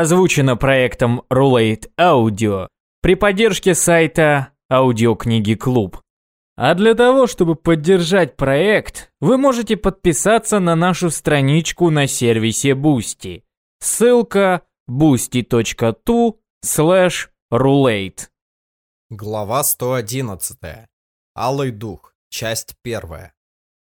Озвучено проектом Roulette Audio при поддержке сайта Аудиокниги Клуб. А для того, чтобы поддержать проект, вы можете подписаться на нашу страничку на сервисе Boosty. Ссылка boosty.tu slash roulette. Глава 111. Алый дух. Часть первая.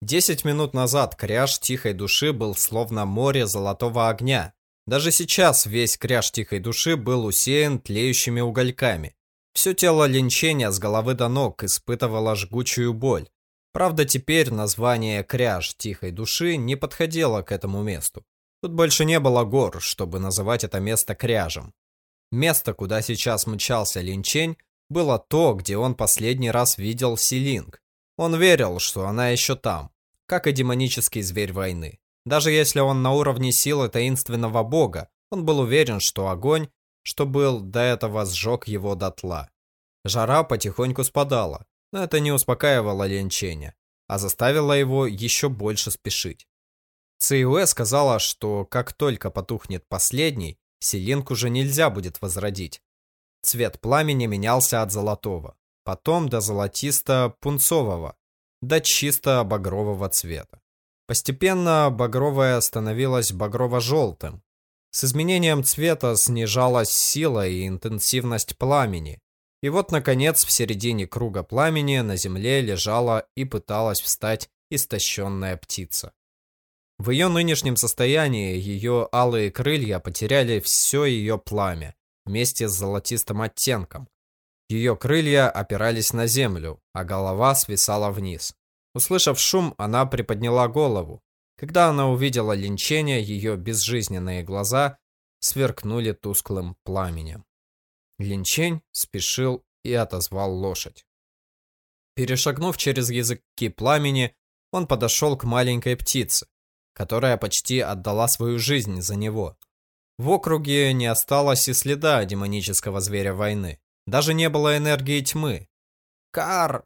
Десять минут назад кряж тихой души был словно море золотого огня. Даже сейчас весь кряж тихой души был усеян тлеющими угольками. Все тело линчения с головы до ног испытывало жгучую боль. Правда, теперь название «кряж тихой души» не подходило к этому месту. Тут больше не было гор, чтобы называть это место кряжем. Место, куда сейчас мчался линчень, было то, где он последний раз видел Силинг. Он верил, что она еще там, как и демонический зверь войны. Даже если он на уровне силы таинственного бога, он был уверен, что огонь что был до этого сжег его дотла. Жара потихоньку спадала, но это не успокаивало Ленченя, а заставило его еще больше спешить. Циуэ сказала, что как только потухнет последний, Селинг уже нельзя будет возродить. Цвет пламени менялся от золотого, потом до золотисто-пунцового, до чисто багрового цвета. Постепенно багровое становилось багрово-желтым, с изменением цвета снижалась сила и интенсивность пламени. И вот, наконец, в середине круга пламени на земле лежала и пыталась встать истощенная птица. В ее нынешнем состоянии ее алые крылья потеряли все ее пламя вместе с золотистым оттенком. Ее крылья опирались на землю, а голова свисала вниз. Услышав шум, она приподняла голову когда она увидела линчение, ее безжизненные глаза сверкнули тусклым пламенем. Линчень спешил и отозвал лошадь. Перешагнув через языки пламени, он подошел к маленькой птице, которая почти отдала свою жизнь за него. В округе не осталось и следа демонического зверя войны. Даже не было энергии тьмы. «Кар!»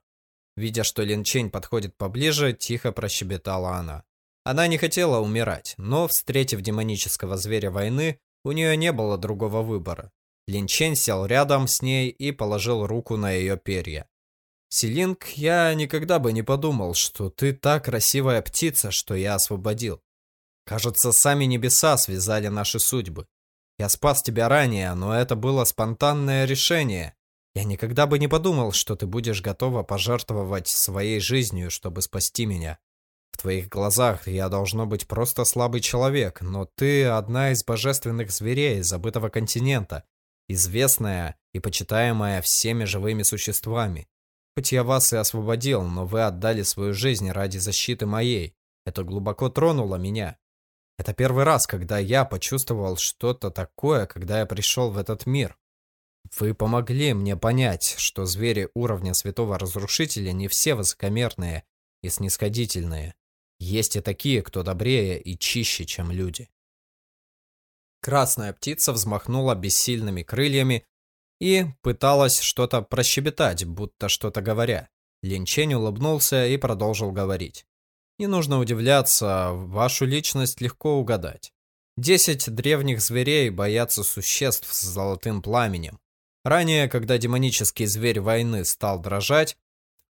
Видя, что Линчень подходит поближе, тихо прощебетала она. Она не хотела умирать, но, встретив демонического зверя войны, у нее не было другого выбора. Линчен сел рядом с ней и положил руку на ее перья. «Селинг, я никогда бы не подумал, что ты та красивая птица, что я освободил. Кажется, сами небеса связали наши судьбы. Я спас тебя ранее, но это было спонтанное решение. Я никогда бы не подумал, что ты будешь готова пожертвовать своей жизнью, чтобы спасти меня. В твоих глазах я должно быть просто слабый человек, но ты одна из божественных зверей забытого континента, известная и почитаемая всеми живыми существами. Хоть я вас и освободил, но вы отдали свою жизнь ради защиты моей. Это глубоко тронуло меня. Это первый раз, когда я почувствовал что-то такое, когда я пришел в этот мир. Вы помогли мне понять, что звери уровня Святого Разрушителя не все высокомерные и снисходительные. Есть и такие, кто добрее и чище, чем люди. Красная птица взмахнула бессильными крыльями и пыталась что-то прощебетать, будто что-то говоря. Линчень улыбнулся и продолжил говорить. Не нужно удивляться, вашу личность легко угадать. Десять древних зверей боятся существ с золотым пламенем. Ранее, когда демонический зверь войны стал дрожать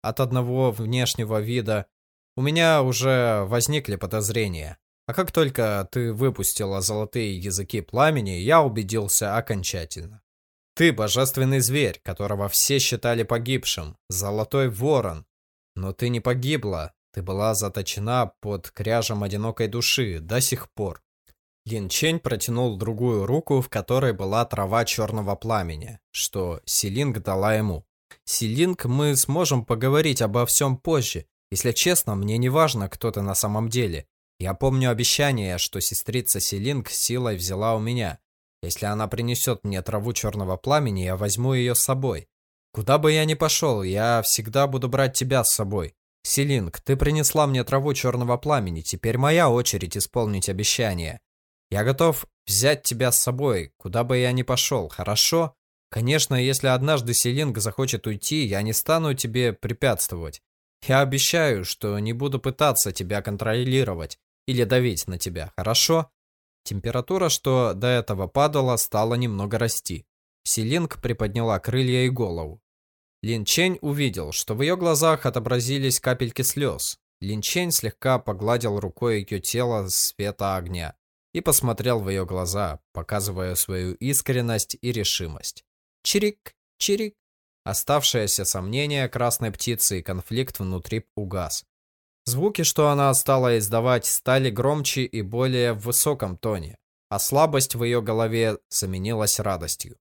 от одного внешнего вида, у меня уже возникли подозрения. А как только ты выпустила золотые языки пламени, я убедился окончательно. Ты божественный зверь, которого все считали погибшим, золотой ворон. Но ты не погибла, ты была заточена под кряжем одинокой души до сих пор. Лин Чень протянул другую руку, в которой была трава черного пламени, что Силинг дала ему. Силинг, мы сможем поговорить обо всем позже. Если честно, мне не важно, кто ты на самом деле. Я помню обещание, что сестрица Селинг силой взяла у меня. Если она принесет мне траву черного пламени, я возьму ее с собой. Куда бы я ни пошел, я всегда буду брать тебя с собой. Селинг, ты принесла мне траву черного пламени, теперь моя очередь исполнить обещание. Я готов взять тебя с собой, куда бы я ни пошел, хорошо? Конечно, если однажды Селинг захочет уйти, я не стану тебе препятствовать. Я обещаю, что не буду пытаться тебя контролировать или давить на тебя, хорошо? Температура, что до этого падала, стала немного расти. Силинг приподняла крылья и голову. Лин Чень увидел, что в ее глазах отобразились капельки слез. Лин Чень слегка погладил рукой ее тело света огня и посмотрел в ее глаза, показывая свою искренность и решимость. Чирик, чирик. Оставшееся сомнение красной птицы и конфликт внутри угас. Звуки, что она стала издавать, стали громче и более в высоком тоне, а слабость в ее голове заменилась радостью.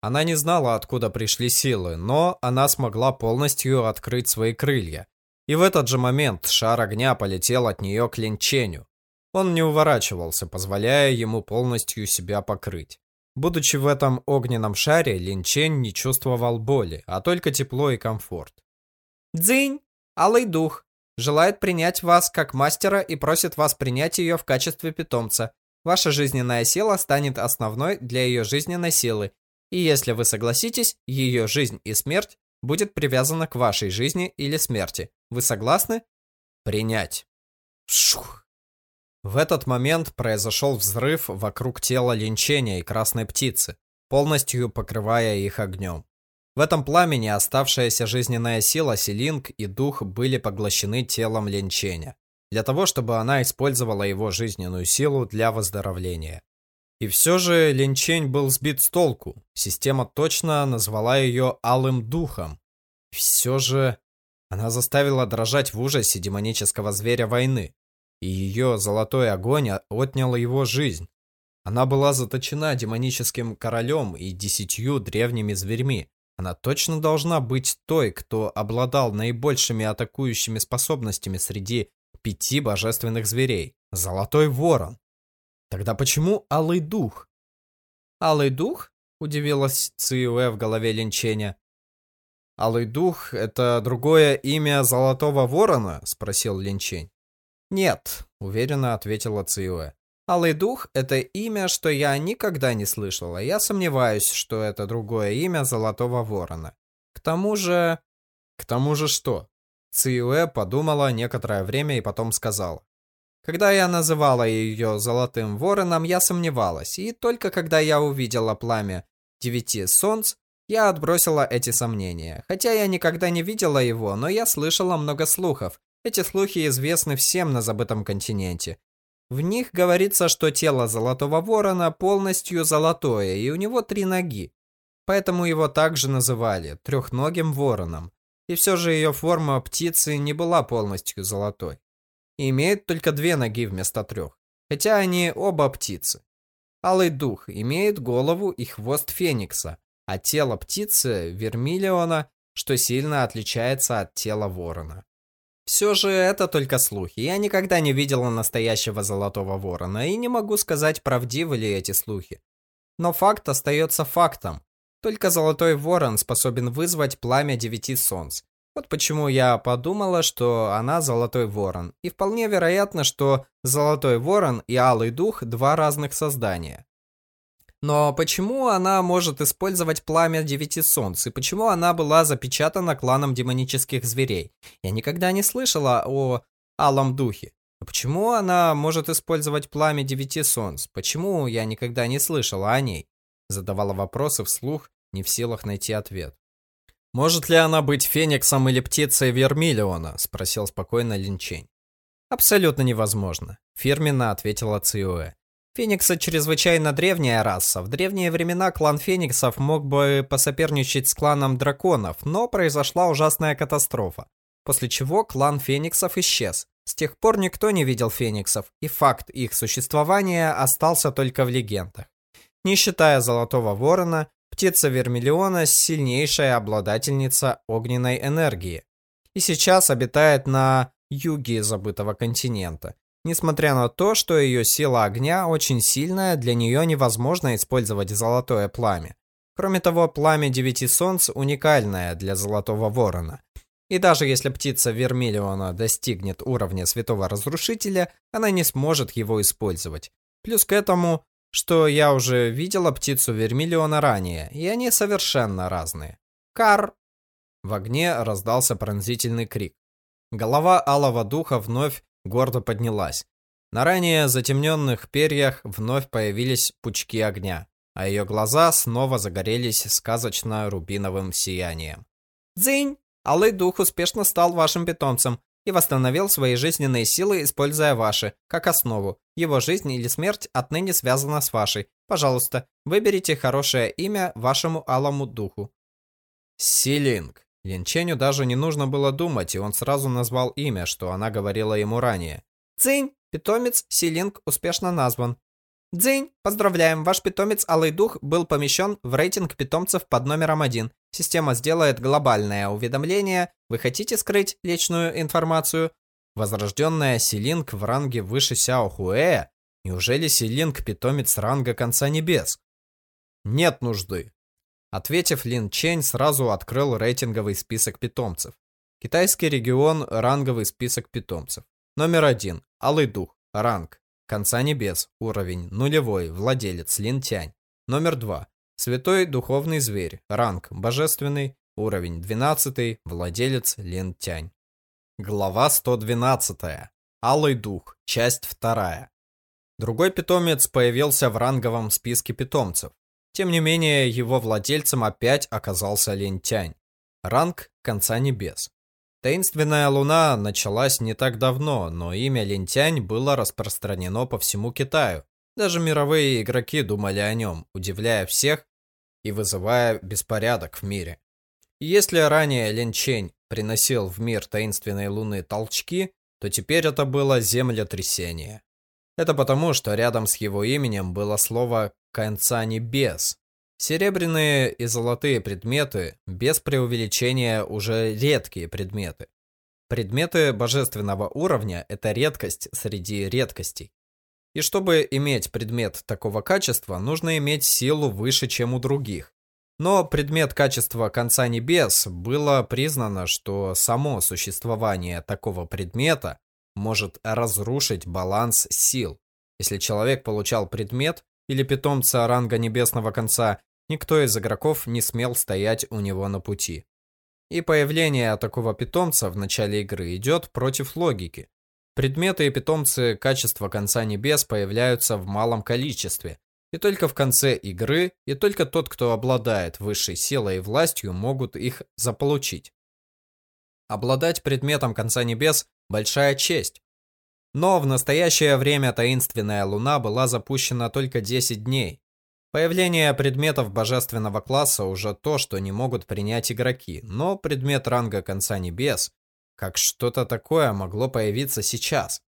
Она не знала, откуда пришли силы, но она смогла полностью открыть свои крылья. И в этот же момент шар огня полетел от нее к линченю. Он не уворачивался, позволяя ему полностью себя покрыть. Будучи в этом огненном шаре, Линчень не чувствовал боли, а только тепло и комфорт. «Дзынь! Алый дух! Желает принять вас как мастера и просит вас принять ее в качестве питомца. Ваша жизненная сила станет основной для ее жизненной силы, и если вы согласитесь, ее жизнь и смерть будет привязана к вашей жизни или смерти. Вы согласны? Принять. Шух. В этот момент произошел взрыв вокруг тела линчения и красной птицы, полностью покрывая их огнем. В этом пламени оставшаяся жизненная сила Селинг и дух были поглощены телом линчения, для того, чтобы она использовала его жизненную силу для выздоровления. И все же Линчень был сбит с толку. Система точно назвала ее Алым Духом. Все же она заставила дрожать в ужасе демонического зверя войны и ее золотой огонь отнял его жизнь. Она была заточена демоническим королем и десятью древними зверьми. Она точно должна быть той, кто обладал наибольшими атакующими способностями среди пяти божественных зверей. Золотой ворон. Тогда почему Алый Дух? Алый Дух? Удивилась Циуэ в голове Линченя. Алый Дух — это другое имя Золотого Ворона? Спросил Линчень. «Нет», — уверенно ответила Циуэ. «Алый дух — это имя, что я никогда не слышала. Я сомневаюсь, что это другое имя Золотого Ворона. К тому же...» «К тому же что?» Циуэ подумала некоторое время и потом сказала. Когда я называла ее Золотым Вороном, я сомневалась, и только когда я увидела пламя девяти солнц, я отбросила эти сомнения. Хотя я никогда не видела его, но я слышала много слухов, эти слухи известны всем на забытом континенте. В них говорится, что тело Золотого Ворона полностью золотое, и у него три ноги. Поэтому его также называли трехногим вороном. И все же ее форма птицы не была полностью золотой. И имеет только две ноги вместо трех. Хотя они оба птицы. Алый дух имеет голову и хвост феникса, а тело птицы вермиллиона, что сильно отличается от тела ворона. Все же это только слухи. Я никогда не видела настоящего Золотого Ворона и не могу сказать, правдивы ли эти слухи. Но факт остается фактом. Только Золотой Ворон способен вызвать пламя девяти солнц. Вот почему я подумала, что она Золотой Ворон. И вполне вероятно, что Золотой Ворон и Алый Дух – два разных создания. Но почему она может использовать пламя девяти солнц? И почему она была запечатана кланом демонических зверей? Я никогда не слышала о алом духе. Но почему она может использовать пламя девяти солнц? Почему я никогда не слышала о ней? Задавала вопросы вслух, не в силах найти ответ. «Может ли она быть фениксом или птицей Вермиллиона?» – спросил спокойно Линчень. «Абсолютно невозможно», – фирменно ответила Циуэ. Фениксы чрезвычайно древняя раса. В древние времена клан Фениксов мог бы посоперничать с кланом Драконов, но произошла ужасная катастрофа. После чего клан Фениксов исчез. С тех пор никто не видел Фениксов, и факт их существования остался только в легендах. Не считая Золотого Ворона, птица Вермиллиона – сильнейшая обладательница огненной энергии. И сейчас обитает на юге забытого континента. Несмотря на то, что ее сила огня очень сильная, для нее невозможно использовать золотое пламя. Кроме того, пламя девяти солнц уникальное для золотого ворона. И даже если птица Вермиллиона достигнет уровня святого разрушителя, она не сможет его использовать. Плюс к этому, что я уже видела птицу Вермиллиона ранее, и они совершенно разные. Кар! В огне раздался пронзительный крик. Голова алого духа вновь гордо поднялась. На ранее затемненных перьях вновь появились пучки огня, а ее глаза снова загорелись сказочно-рубиновым сиянием. «Дзынь! Алый дух успешно стал вашим питомцем и восстановил свои жизненные силы, используя ваши, как основу. Его жизнь или смерть отныне связана с вашей. Пожалуйста, выберите хорошее имя вашему алому духу». Силинг. Линченю даже не нужно было думать, и он сразу назвал имя, что она говорила ему ранее. «Цинь! Питомец Силинг успешно назван. Дзынь! Поздравляем, ваш питомец Алый Дух был помещен в рейтинг питомцев под номером один. Система сделает глобальное уведомление. Вы хотите скрыть личную информацию? Возрожденная Силинг в ранге выше Сяо Хуэя? Неужели Силинг питомец ранга Конца Небес? Нет нужды. Ответив, Лин Чень сразу открыл рейтинговый список питомцев. Китайский регион – ранговый список питомцев. Номер один – Алый Дух, ранг. Конца небес. Уровень нулевой. Владелец Линтянь. Номер 2. Святой духовный зверь. Ранг божественный. Уровень 12. Владелец Линтянь. Глава 112. Алый дух. Часть 2. Другой питомец появился в ранговом списке питомцев. Тем не менее, его владельцем опять оказался Линтянь. Ранг Конца Небес. Таинственная луна началась не так давно, но имя Лентянь было распространено по всему Китаю. Даже мировые игроки думали о нем, удивляя всех и вызывая беспорядок в мире. Если ранее Лин Чень приносил в мир таинственной луны толчки, то теперь это было землетрясение. Это потому, что рядом с его именем было слово «конца небес», Серебряные и золотые предметы, без преувеличения, уже редкие предметы. Предметы божественного уровня – это редкость среди редкостей. И чтобы иметь предмет такого качества, нужно иметь силу выше, чем у других. Но предмет качества конца небес было признано, что само существование такого предмета может разрушить баланс сил. Если человек получал предмет или питомца ранга небесного конца Никто из игроков не смел стоять у него на пути. И появление такого питомца в начале игры идет против логики. Предметы и питомцы качества конца небес появляются в малом количестве, и только в конце игры, и только тот, кто обладает высшей силой и властью, могут их заполучить. Обладать предметом конца небес – большая честь. Но в настоящее время таинственная луна была запущена только 10 дней, Появление предметов божественного класса уже то, что не могут принять игроки, но предмет ранга Конца Небес, как что-то такое могло появиться сейчас.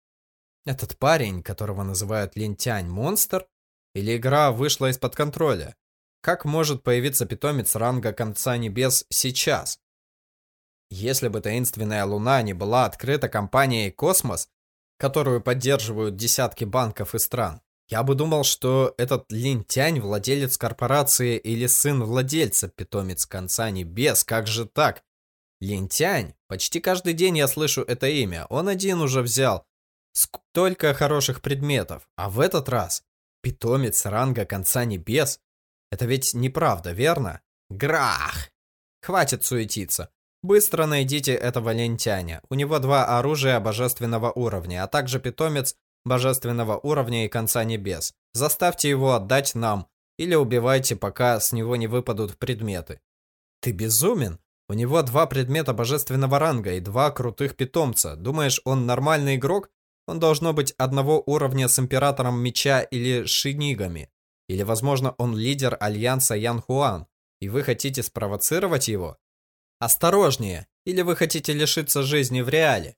Этот парень, которого называют Лентянь, монстр? Или игра вышла из-под контроля? Как может появиться питомец ранга Конца Небес сейчас? Если бы таинственная луна не была открыта компанией «Космос», которую поддерживают десятки банков и стран, я бы думал, что этот лентянь владелец корпорации или сын владельца, питомец конца небес, как же так? Лентянь? Почти каждый день я слышу это имя, он один уже взял. Столько хороших предметов, а в этот раз питомец ранга конца небес? Это ведь неправда, верно? Грах! Хватит суетиться. Быстро найдите этого лентяня. У него два оружия божественного уровня, а также питомец божественного уровня и конца небес. Заставьте его отдать нам, или убивайте, пока с него не выпадут предметы. Ты безумен? У него два предмета божественного ранга и два крутых питомца. Думаешь, он нормальный игрок? Он должно быть одного уровня с Императором Меча или Шинигами. Или, возможно, он лидер Альянса Ян Хуан, и вы хотите спровоцировать его? Осторожнее, или вы хотите лишиться жизни в реале?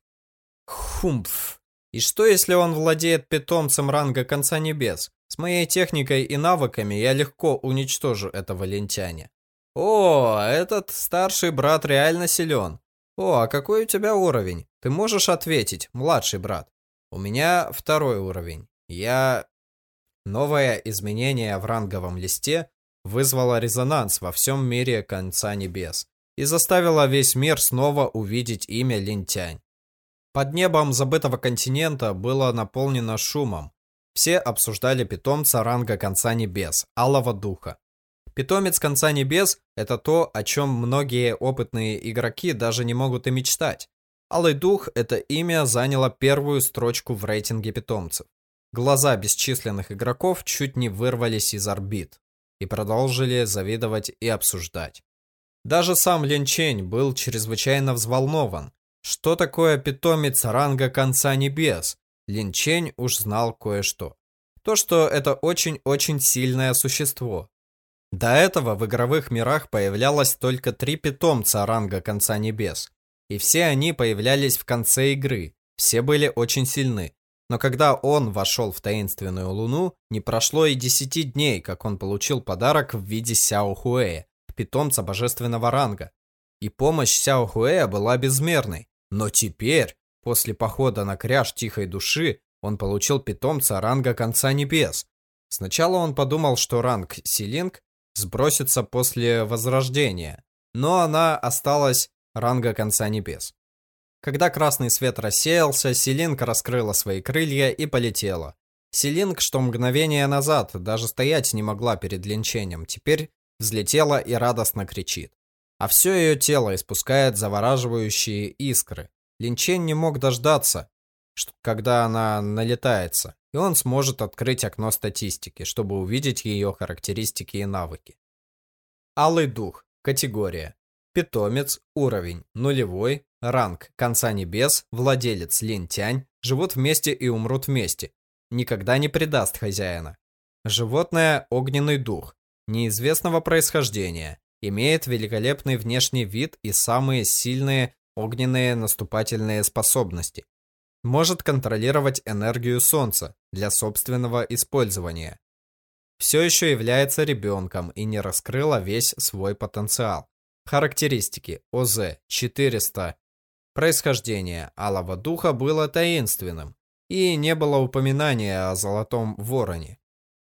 Хумпф. И что, если он владеет питомцем ранга Конца Небес? С моей техникой и навыками я легко уничтожу этого лентяня. О, этот старший брат реально силен. О, а какой у тебя уровень? Ты можешь ответить, младший брат. У меня второй уровень. Я... Новое изменение в ранговом листе вызвало резонанс во всем мире Конца Небес и заставило весь мир снова увидеть имя Линтянь. Под небом забытого континента было наполнено шумом. Все обсуждали питомца ранга Конца Небес, Алого Духа. Питомец Конца Небес – это то, о чем многие опытные игроки даже не могут и мечтать. Алый Дух – это имя заняло первую строчку в рейтинге питомцев. Глаза бесчисленных игроков чуть не вырвались из орбит и продолжили завидовать и обсуждать. Даже сам Лин Чень был чрезвычайно взволнован. Что такое питомец ранга конца небес? Лин Чень уж знал кое-что. То, что это очень-очень сильное существо. До этого в игровых мирах появлялось только три питомца ранга конца небес. И все они появлялись в конце игры. Все были очень сильны. Но когда он вошел в таинственную луну, не прошло и десяти дней, как он получил подарок в виде Сяо Хуэя, питомца божественного ранга. И помощь Сяо Хуэя была безмерной. Но теперь, после похода на кряж Тихой Души, он получил питомца ранга Конца Небес. Сначала он подумал, что ранг Силинг сбросится после Возрождения, но она осталась ранга Конца Небес. Когда красный свет рассеялся, Селинг раскрыла свои крылья и полетела. Селинг, что мгновение назад даже стоять не могла перед линчением, теперь взлетела и радостно кричит. А все ее тело испускает завораживающие искры. Линчень не мог дождаться, когда она налетается, и он сможет открыть окно статистики, чтобы увидеть ее характеристики и навыки. Алый дух. Категория. Питомец. Уровень. Нулевой. Ранг. Конца небес. Владелец. Лентянь. Живут вместе и умрут вместе. Никогда не предаст хозяина. Животное. Огненный дух. Неизвестного происхождения. Имеет великолепный внешний вид и самые сильные огненные наступательные способности. Может контролировать энергию Солнца для собственного использования. Все еще является ребенком и не раскрыла весь свой потенциал. Характеристики ОЗ-400. Происхождение Алого Духа было таинственным, и не было упоминания о Золотом Вороне.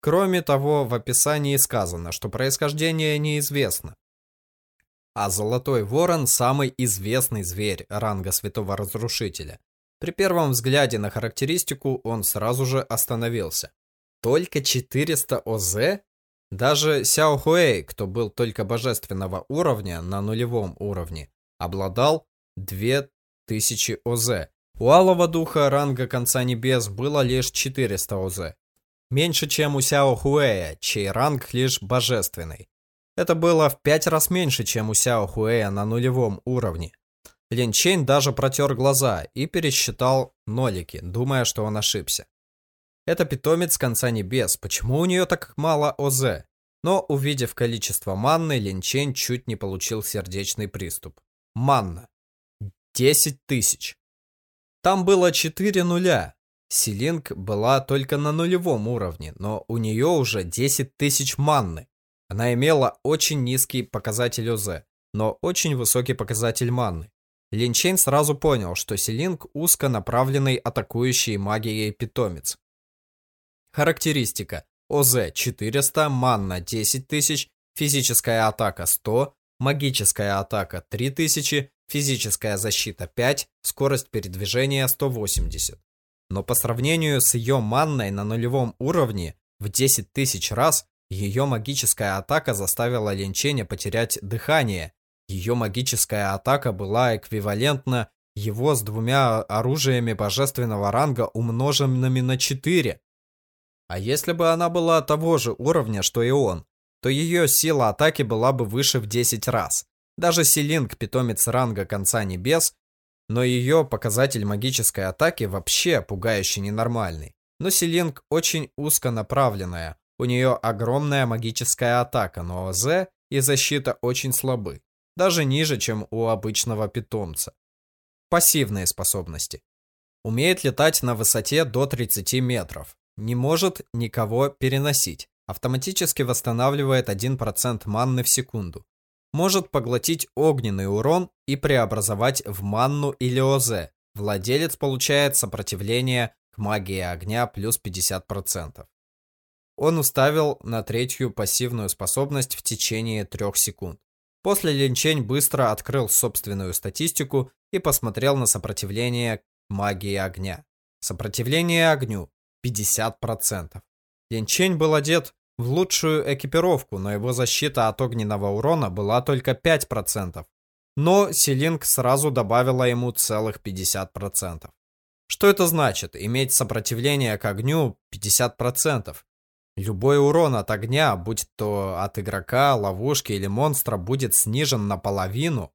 Кроме того, в описании сказано, что происхождение неизвестно. А Золотой Ворон – самый известный зверь ранга Святого Разрушителя. При первом взгляде на характеристику он сразу же остановился. Только 400 ОЗ? Даже Сяо Хуэй, кто был только божественного уровня на нулевом уровне, обладал 2000 ОЗ. У Алого Духа ранга Конца Небес было лишь 400 ОЗ. Меньше, чем у Сяо Хуэя, чей ранг лишь божественный. Это было в пять раз меньше, чем у Сяо Хуэя на нулевом уровне. Лин Чейн даже протер глаза и пересчитал нолики, думая, что он ошибся. Это питомец конца небес. Почему у нее так мало ОЗ? Но, увидев количество манны, Линчень чуть не получил сердечный приступ. Манна. 10 тысяч. Там было 4 нуля. Силинг была только на нулевом уровне, но у нее уже 10 тысяч манны. Она имела очень низкий показатель ОЗ, но очень высокий показатель манны. Линчейн сразу понял, что Силинг узконаправленный атакующий магией питомец. Характеристика. ОЗ 400, манна 10 тысяч, физическая атака 100, магическая атака 3000, физическая защита 5, скорость передвижения 180. Но по сравнению с ее манной на нулевом уровне в 10 тысяч раз, ее магическая атака заставила Линченя потерять дыхание. Ее магическая атака была эквивалентна его с двумя оружиями божественного ранга, умноженными на 4. А если бы она была того же уровня, что и он, то ее сила атаки была бы выше в 10 раз. Даже Силинг, питомец ранга Конца Небес, но ее показатель магической атаки вообще пугающе ненормальный. Но Силинг очень узконаправленная, у нее огромная магическая атака, но ОЗ и защита очень слабы, даже ниже, чем у обычного питомца. Пассивные способности. Умеет летать на высоте до 30 метров, не может никого переносить. Автоматически восстанавливает 1% манны в секунду. Может поглотить огненный урон и преобразовать в манну или ОЗ. Владелец получает сопротивление к магии огня плюс 50%. Он уставил на третью пассивную способность в течение трех секунд. После Линчень быстро открыл собственную статистику и посмотрел на сопротивление магии огня. Сопротивление огню 50%. Линчень был одет в лучшую экипировку, но его защита от огненного урона была только 5%. Но Силинг сразу добавила ему целых 50%. Что это значит? Иметь сопротивление к огню 50%. Любой урон от огня, будь то от игрока, ловушки или монстра, будет снижен наполовину.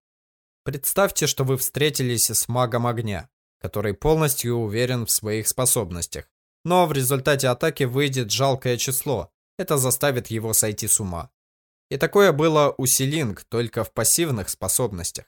Представьте, что вы встретились с магом огня, который полностью уверен в своих способностях. Но в результате атаки выйдет жалкое число. Это заставит его сойти с ума. И такое было у Силинг, только в пассивных способностях.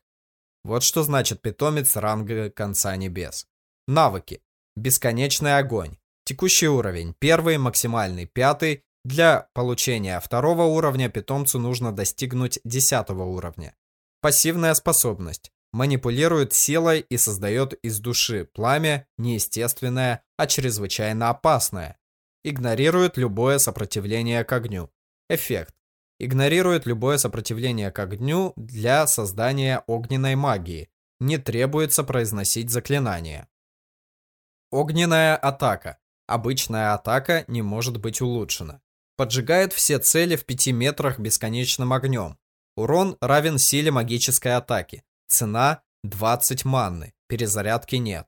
Вот что значит питомец ранга конца небес. Навыки. Бесконечный огонь. Текущий уровень. Первый, максимальный, пятый. Для получения второго уровня питомцу нужно достигнуть десятого уровня. Пассивная способность. Манипулирует силой и создает из души пламя неестественное, а чрезвычайно опасное. Игнорирует любое сопротивление к огню. Эффект. Игнорирует любое сопротивление к огню для создания огненной магии. Не требуется произносить заклинания. Огненная атака. Обычная атака не может быть улучшена. Поджигает все цели в 5 метрах бесконечным огнем. Урон равен силе магической атаки. Цена 20 манны. Перезарядки нет.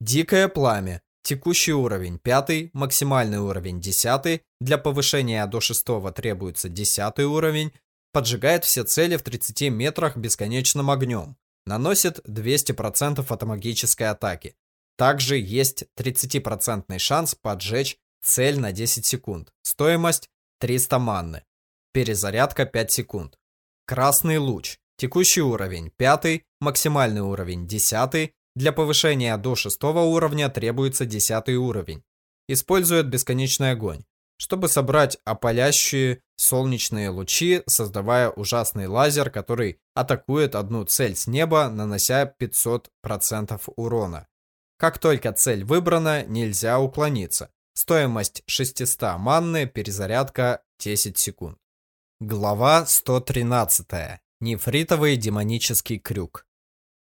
Дикое пламя. Текущий уровень 5, максимальный уровень 10. Для повышения до 6 требуется 10 уровень. Поджигает все цели в 30 метрах бесконечным огнем. Наносит 200% от магической атаки. Также есть 30% шанс поджечь цель на 10 секунд. Стоимость 300 манны. Перезарядка 5 секунд. Красный луч. Текущий уровень 5, максимальный уровень 10. Для повышения до 6 уровня требуется 10 уровень. Использует бесконечный огонь, чтобы собрать опалящие солнечные лучи, создавая ужасный лазер, который атакует одну цель с неба, нанося 500% урона. Как только цель выбрана, нельзя уклониться. Стоимость 600 манны, перезарядка 10 секунд. Глава 113. Нефритовый демонический крюк.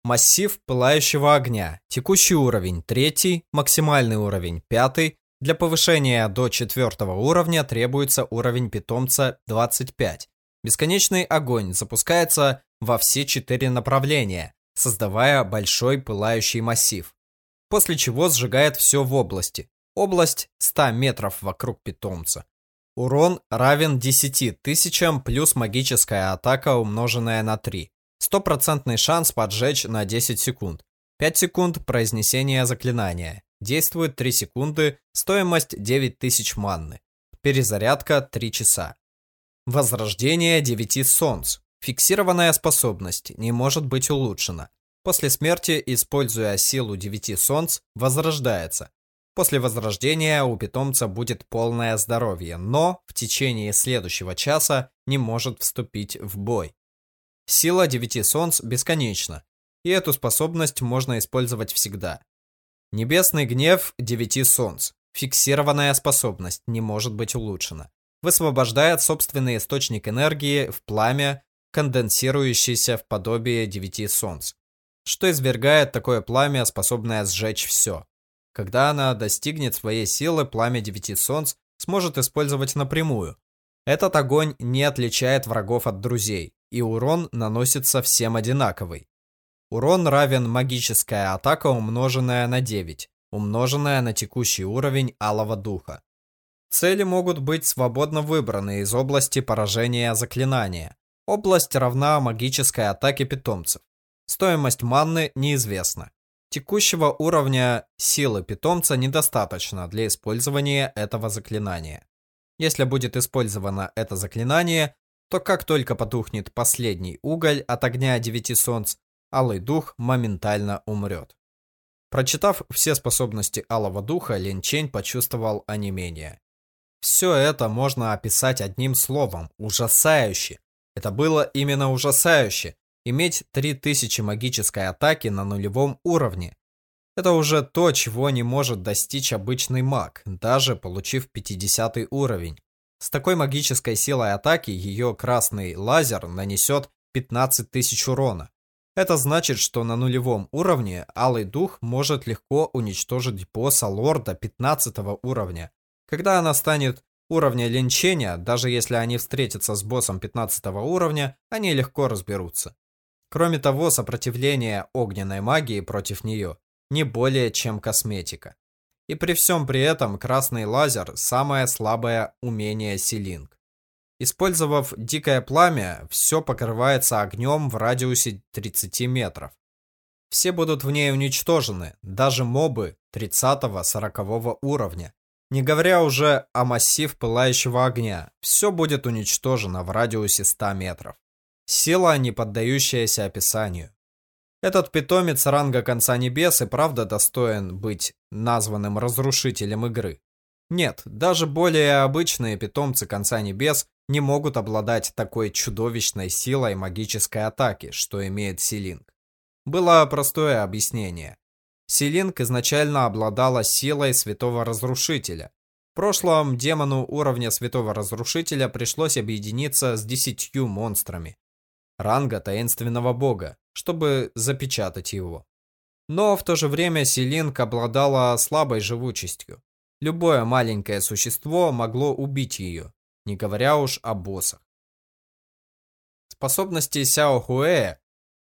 Массив пылающего огня. Текущий уровень 3, максимальный уровень 5. Для повышения до 4 уровня требуется уровень питомца 25. Бесконечный огонь запускается во все четыре направления, создавая большой пылающий массив после чего сжигает все в области. Область 100 метров вокруг питомца. Урон равен 10 тысячам плюс магическая атака, умноженная на 3. Стопроцентный шанс поджечь на 10 секунд. 5 секунд произнесения заклинания. Действует 3 секунды, стоимость 9000 манны. Перезарядка 3 часа. Возрождение 9 солнц. Фиксированная способность не может быть улучшена. После смерти, используя силу девяти солнц, возрождается. После возрождения у питомца будет полное здоровье, но в течение следующего часа не может вступить в бой. Сила девяти солнц бесконечна, и эту способность можно использовать всегда. Небесный гнев девяти солнц. Фиксированная способность не может быть улучшена. Высвобождает собственный источник энергии в пламя, конденсирующийся в подобие девяти солнц что извергает такое пламя, способное сжечь все. Когда она достигнет своей силы, пламя девяти солнц сможет использовать напрямую. Этот огонь не отличает врагов от друзей, и урон наносится всем одинаковый. Урон равен магическая атака, умноженная на 9, умноженная на текущий уровень Алого Духа. Цели могут быть свободно выбраны из области поражения заклинания. Область равна магической атаке питомцев. Стоимость манны неизвестна. Текущего уровня силы питомца недостаточно для использования этого заклинания. Если будет использовано это заклинание, то как только потухнет последний уголь от огня девяти солнц, Алый Дух моментально умрет. Прочитав все способности Алого Духа, Лин Чень почувствовал онемение. Все это можно описать одним словом – ужасающе. Это было именно ужасающе, иметь 3000 магической атаки на нулевом уровне. Это уже то, чего не может достичь обычный маг, даже получив 50 уровень. С такой магической силой атаки ее красный лазер нанесет 15 тысяч урона. Это значит, что на нулевом уровне Алый Дух может легко уничтожить босса лорда 15 уровня. Когда она станет уровня линчения, даже если они встретятся с боссом 15 уровня, они легко разберутся. Кроме того, сопротивление огненной магии против нее не более чем косметика. И при всем при этом красный лазер – самое слабое умение Силинг. Использовав дикое пламя, все покрывается огнем в радиусе 30 метров. Все будут в ней уничтожены, даже мобы 30-40 уровня. Не говоря уже о массив пылающего огня, все будет уничтожено в радиусе 100 метров. Сила, не поддающаяся описанию. Этот питомец ранга Конца Небес и правда достоин быть названным разрушителем игры. Нет, даже более обычные питомцы Конца Небес не могут обладать такой чудовищной силой магической атаки, что имеет Силинг. Было простое объяснение. Силинг изначально обладала силой Святого Разрушителя. В прошлом демону уровня Святого Разрушителя пришлось объединиться с десятью монстрами, ранга таинственного бога, чтобы запечатать его. Но в то же время Селинг обладала слабой живучестью. Любое маленькое существо могло убить ее, не говоря уж о боссах. Способности Сяо Хуэя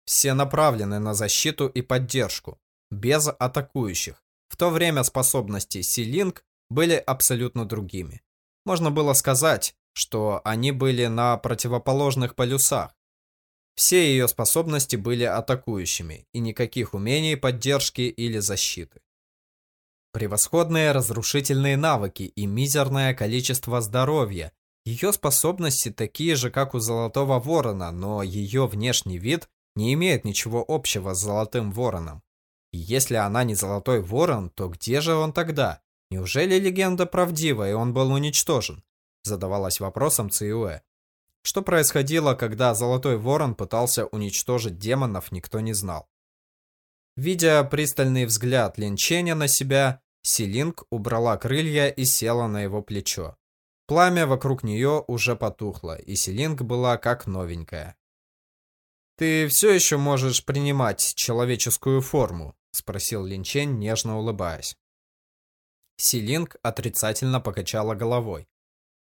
все направлены на защиту и поддержку, без атакующих, в то время способности Силинг были абсолютно другими. Можно было сказать, что они были на противоположных полюсах, все ее способности были атакующими, и никаких умений поддержки или защиты. Превосходные разрушительные навыки и мизерное количество здоровья. Ее способности такие же, как у Золотого Ворона, но ее внешний вид не имеет ничего общего с Золотым Вороном. И если она не Золотой Ворон, то где же он тогда? Неужели легенда правдива, и он был уничтожен? Задавалась вопросом Циюэ. Что происходило, когда Золотой Ворон пытался уничтожить демонов, никто не знал. Видя пристальный взгляд Линченя на себя, Силинг убрала крылья и села на его плечо. Пламя вокруг нее уже потухло, и Силинг была как новенькая. «Ты все еще можешь принимать человеческую форму?» – спросил Линчень, нежно улыбаясь. Силинг отрицательно покачала головой.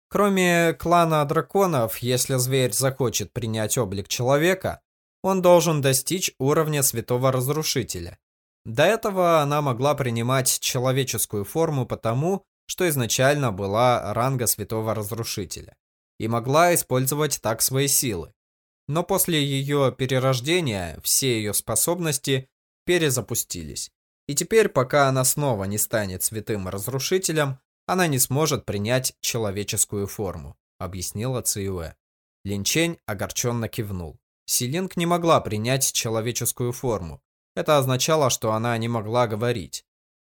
Кроме клана драконов, если зверь захочет принять облик человека, он должен достичь уровня Святого Разрушителя. До этого она могла принимать человеческую форму потому, что изначально была ранга Святого Разрушителя, и могла использовать так свои силы. Но после ее перерождения все ее способности перезапустились. И теперь, пока она снова не станет Святым Разрушителем, она не сможет принять человеческую форму, объяснила Циюэ. Линчень огорченно кивнул. Силинг не могла принять человеческую форму. Это означало, что она не могла говорить.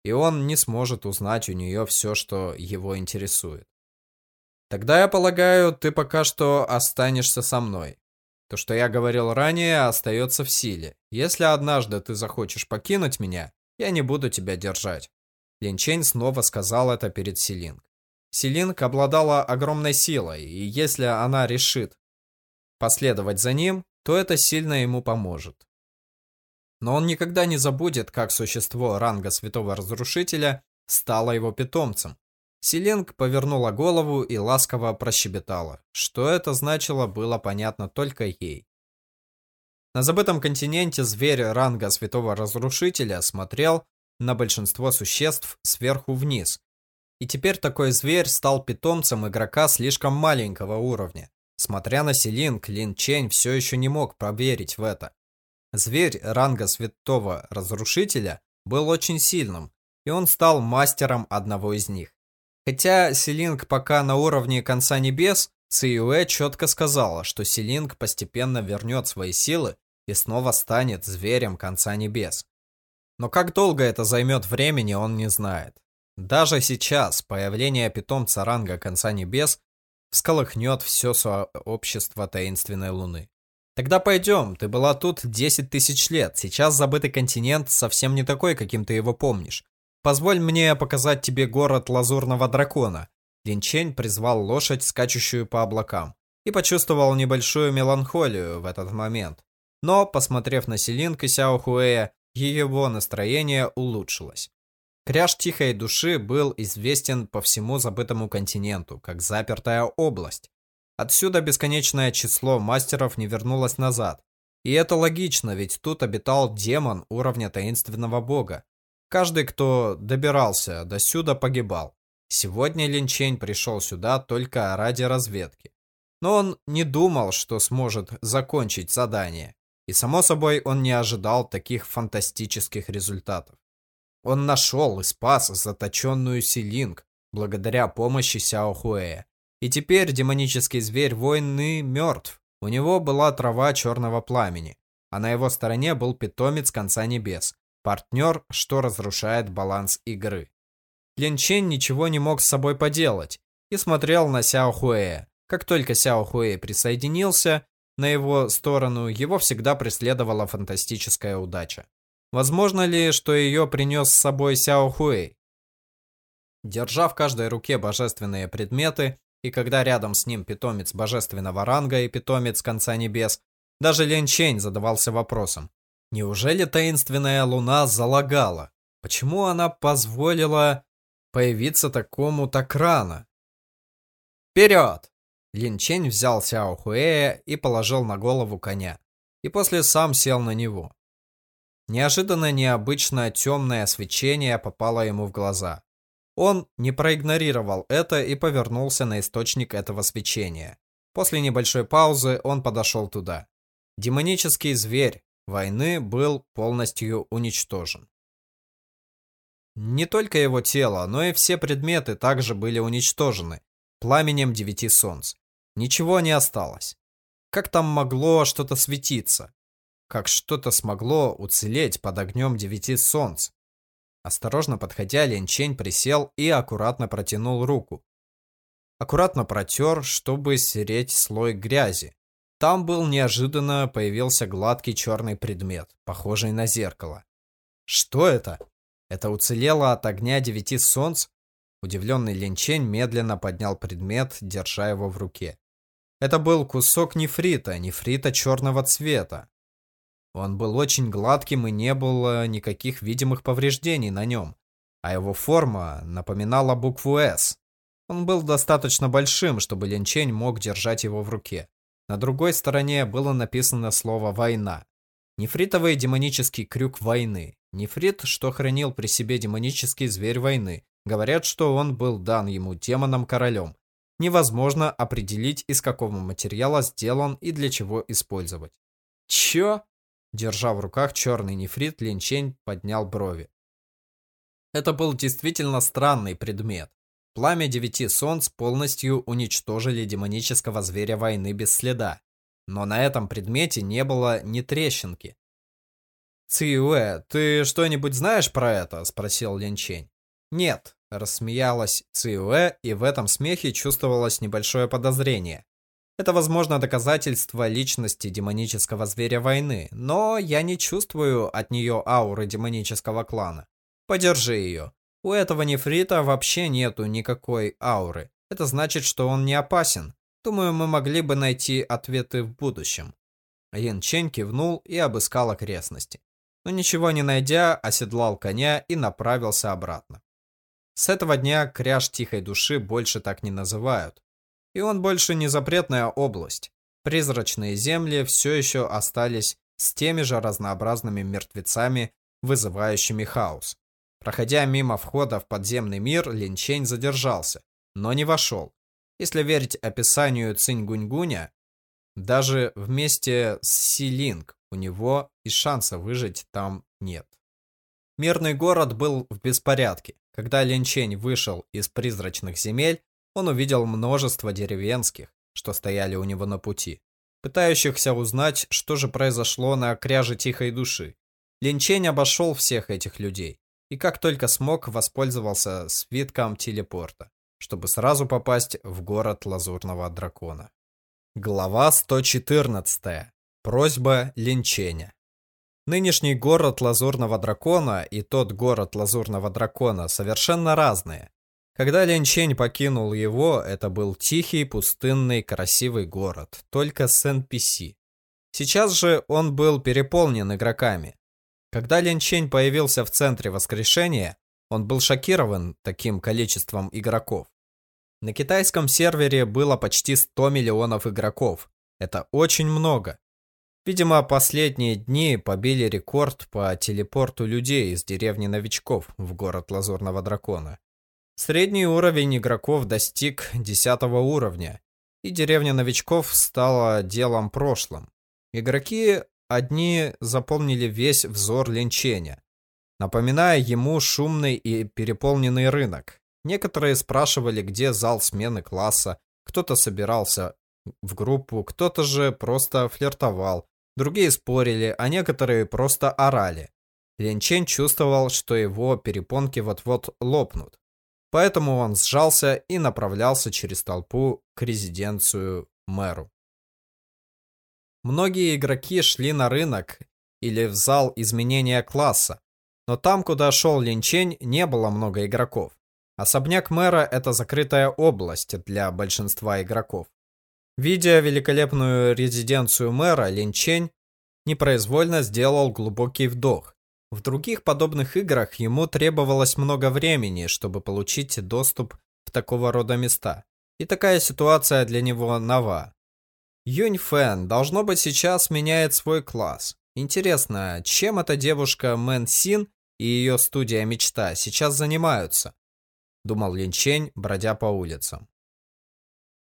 И он не сможет узнать у нее все, что его интересует. Тогда, я полагаю, ты пока что останешься со мной. То, что я говорил ранее, остается в силе. Если однажды ты захочешь покинуть меня, я не буду тебя держать. Лин Чэнь снова сказал это перед Силинг. Силинг обладала огромной силой, и если она решит последовать за ним, то это сильно ему поможет. Но он никогда не забудет, как существо ранга Святого Разрушителя стало его питомцем. Силинг повернула голову и ласково прощебетала. Что это значило, было понятно только ей. На забытом континенте зверь ранга Святого Разрушителя смотрел на большинство существ сверху вниз. И теперь такой зверь стал питомцем игрока слишком маленького уровня. Смотря на Селинг, Лин Чень все еще не мог проверить в это. Зверь ранга Святого Разрушителя был очень сильным, и он стал мастером одного из них. Хотя Селинг пока на уровне Конца Небес, Циюэ четко сказала, что Селинг постепенно вернет свои силы и снова станет зверем Конца Небес. Но как долго это займет времени, он не знает. Даже сейчас появление питомца ранга Конца Небес всколыхнет все сообщество Таинственной Луны. Тогда пойдем, ты была тут 10 тысяч лет, сейчас забытый континент совсем не такой, каким ты его помнишь. Позволь мне показать тебе город Лазурного Дракона. Линчень призвал лошадь, скачущую по облакам, и почувствовал небольшую меланхолию в этот момент. Но, посмотрев на Селинг и Сяо Хуэя, его настроение улучшилось. Кряж Тихой Души был известен по всему забытому континенту, как запертая область. Отсюда бесконечное число мастеров не вернулось назад. И это логично, ведь тут обитал демон уровня таинственного бога. Каждый, кто добирался до сюда, погибал. Сегодня Линчень пришел сюда только ради разведки. Но он не думал, что сможет закончить задание. И само собой, он не ожидал таких фантастических результатов. Он нашел и спас заточенную Силинг благодаря помощи Сяо Хуэя. И теперь демонический зверь войны мертв. У него была трава черного пламени, а на его стороне был питомец конца небес, партнер, что разрушает баланс игры. Лин Чен ничего не мог с собой поделать и смотрел на Сяо Хуэя. Как только Сяо Хуэй присоединился на его сторону, его всегда преследовала фантастическая удача. Возможно ли, что ее принес с собой Сяо Хуэй? Держа в каждой руке божественные предметы, и когда рядом с ним питомец божественного ранга и питомец конца небес, даже Лен Чень задавался вопросом. Неужели таинственная луна залагала? Почему она позволила появиться такому так рано? Вперед! Лин Чень взял Сяо Хуэя и положил на голову коня, и после сам сел на него. Неожиданно необычное темное свечение попало ему в глаза. Он не проигнорировал это и повернулся на источник этого свечения. После небольшой паузы он подошел туда. Демонический зверь войны был полностью уничтожен. Не только его тело, но и все предметы также были уничтожены пламенем девяти солнц. Ничего не осталось. Как там могло что-то светиться? Как что-то смогло уцелеть под огнем девяти солнц? Осторожно подходя, Ленчень присел и аккуратно протянул руку. Аккуратно протер, чтобы стереть слой грязи. Там был неожиданно появился гладкий черный предмет, похожий на зеркало. Что это? Это уцелело от огня девяти солнц? Удивленный Линчень медленно поднял предмет, держа его в руке. Это был кусок нефрита, нефрита черного цвета. Он был очень гладким и не было никаких видимых повреждений на нем, а его форма напоминала букву «С». Он был достаточно большим, чтобы Линчень мог держать его в руке. На другой стороне было написано слово «война». Нефритовый демонический крюк войны. Нефрит, что хранил при себе демонический зверь войны. Говорят, что он был дан ему демоном-королем. Невозможно определить, из какого материала сделан и для чего использовать. Чё? Держа в руках черный нефрит, Линчень поднял брови. Это был действительно странный предмет. Пламя девяти солнц полностью уничтожили демонического зверя войны без следа. Но на этом предмете не было ни трещинки. «Циюэ, ты что-нибудь знаешь про это?» – спросил Линчень. «Нет», – рассмеялась Циюэ, и в этом смехе чувствовалось небольшое подозрение. Это, возможно, доказательство личности демонического зверя войны, но я не чувствую от нее ауры демонического клана. Подержи ее. У этого нефрита вообще нету никакой ауры. Это значит, что он не опасен. Думаю, мы могли бы найти ответы в будущем. Ян Чен кивнул и обыскал окрестности. Но ничего не найдя, оседлал коня и направился обратно. С этого дня кряж тихой души больше так не называют. И он больше не запретная область. Призрачные земли все еще остались с теми же разнообразными мертвецами, вызывающими хаос. Проходя мимо входа в подземный мир, Линчень задержался, но не вошел. Если верить описанию Цинь-Гунь-Гуня, даже вместе с Силинг у него и шанса выжить там нет. Мирный город был в беспорядке. Когда Линчень вышел из призрачных земель, он увидел множество деревенских, что стояли у него на пути, пытающихся узнать, что же произошло на кряже тихой души. Линчень обошел всех этих людей и как только смог воспользовался свитком телепорта, чтобы сразу попасть в город Лазурного Дракона. Глава 114. Просьба Линченя. Нынешний город Лазурного Дракона и тот город Лазурного Дракона совершенно разные. Когда Лин Чень покинул его, это был тихий, пустынный, красивый город, только с NPC. Сейчас же он был переполнен игроками. Когда Лин Чень появился в центре воскрешения, он был шокирован таким количеством игроков. На китайском сервере было почти 100 миллионов игроков. Это очень много. Видимо, последние дни побили рекорд по телепорту людей из деревни новичков в город Лазурного Дракона. Средний уровень игроков достиг 10 уровня, и деревня новичков стала делом прошлым. Игроки одни запомнили весь взор Линченя, напоминая ему шумный и переполненный рынок. Некоторые спрашивали, где зал смены класса, кто-то собирался в группу, кто-то же просто флиртовал, другие спорили, а некоторые просто орали. Линчен чувствовал, что его перепонки вот-вот лопнут. Поэтому он сжался и направлялся через толпу к резиденцию мэру. Многие игроки шли на рынок или в зал изменения класса, но там, куда шел Линчень, не было много игроков. Особняк мэра – это закрытая область для большинства игроков. Видя великолепную резиденцию мэра, Линчень непроизвольно сделал глубокий вдох. В других подобных играх ему требовалось много времени, чтобы получить доступ в такого рода места. И такая ситуация для него нова. Юнь Фэн, должно быть, сейчас меняет свой класс. Интересно, чем эта девушка Мэн Син и ее студия «Мечта» сейчас занимаются? Думал Лин Чень, бродя по улицам.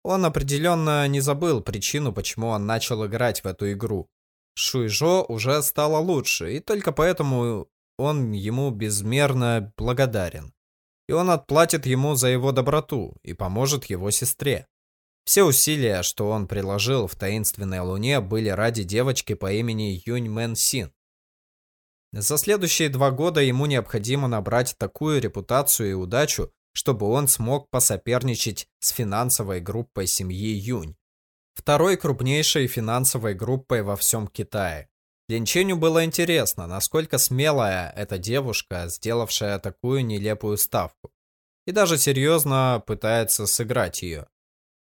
Он определенно не забыл причину, почему он начал играть в эту игру. Шуйжо уже стало лучше, и только поэтому он ему безмерно благодарен. И он отплатит ему за его доброту и поможет его сестре. Все усилия, что он приложил в таинственной луне, были ради девочки по имени Юнь Мэн Син. За следующие два года ему необходимо набрать такую репутацию и удачу, чтобы он смог посоперничать с финансовой группой семьи Юнь, второй крупнейшей финансовой группой во всем Китае. Линченю было интересно, насколько смелая эта девушка, сделавшая такую нелепую ставку, и даже серьезно пытается сыграть ее.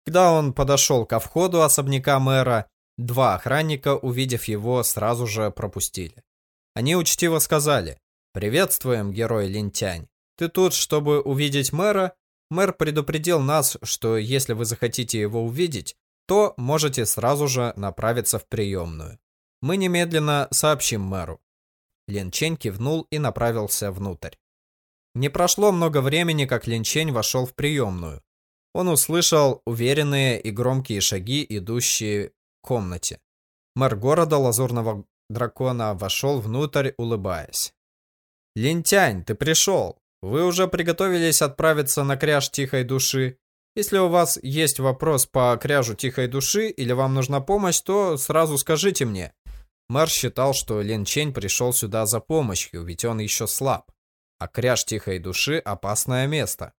Когда он подошел ко входу особняка мэра, два охранника, увидев его, сразу же пропустили. Они учтиво сказали «Приветствуем, герой Линтянь. Ты тут, чтобы увидеть мэра? Мэр предупредил нас, что если вы захотите его увидеть, то можете сразу же направиться в приемную. Мы немедленно сообщим мэру». Лин Чень кивнул и направился внутрь. Не прошло много времени, как Лин Чень вошел в приемную. Он услышал уверенные и громкие шаги, идущие в комнате. Мэр города Лазурного Дракона вошел внутрь, улыбаясь. «Линтянь, ты пришел! Вы уже приготовились отправиться на кряж Тихой Души? Если у вас есть вопрос по кряжу Тихой Души или вам нужна помощь, то сразу скажите мне». Мэр считал, что Лин Чень пришел сюда за помощью, ведь он еще слаб. А кряж Тихой Души – опасное место.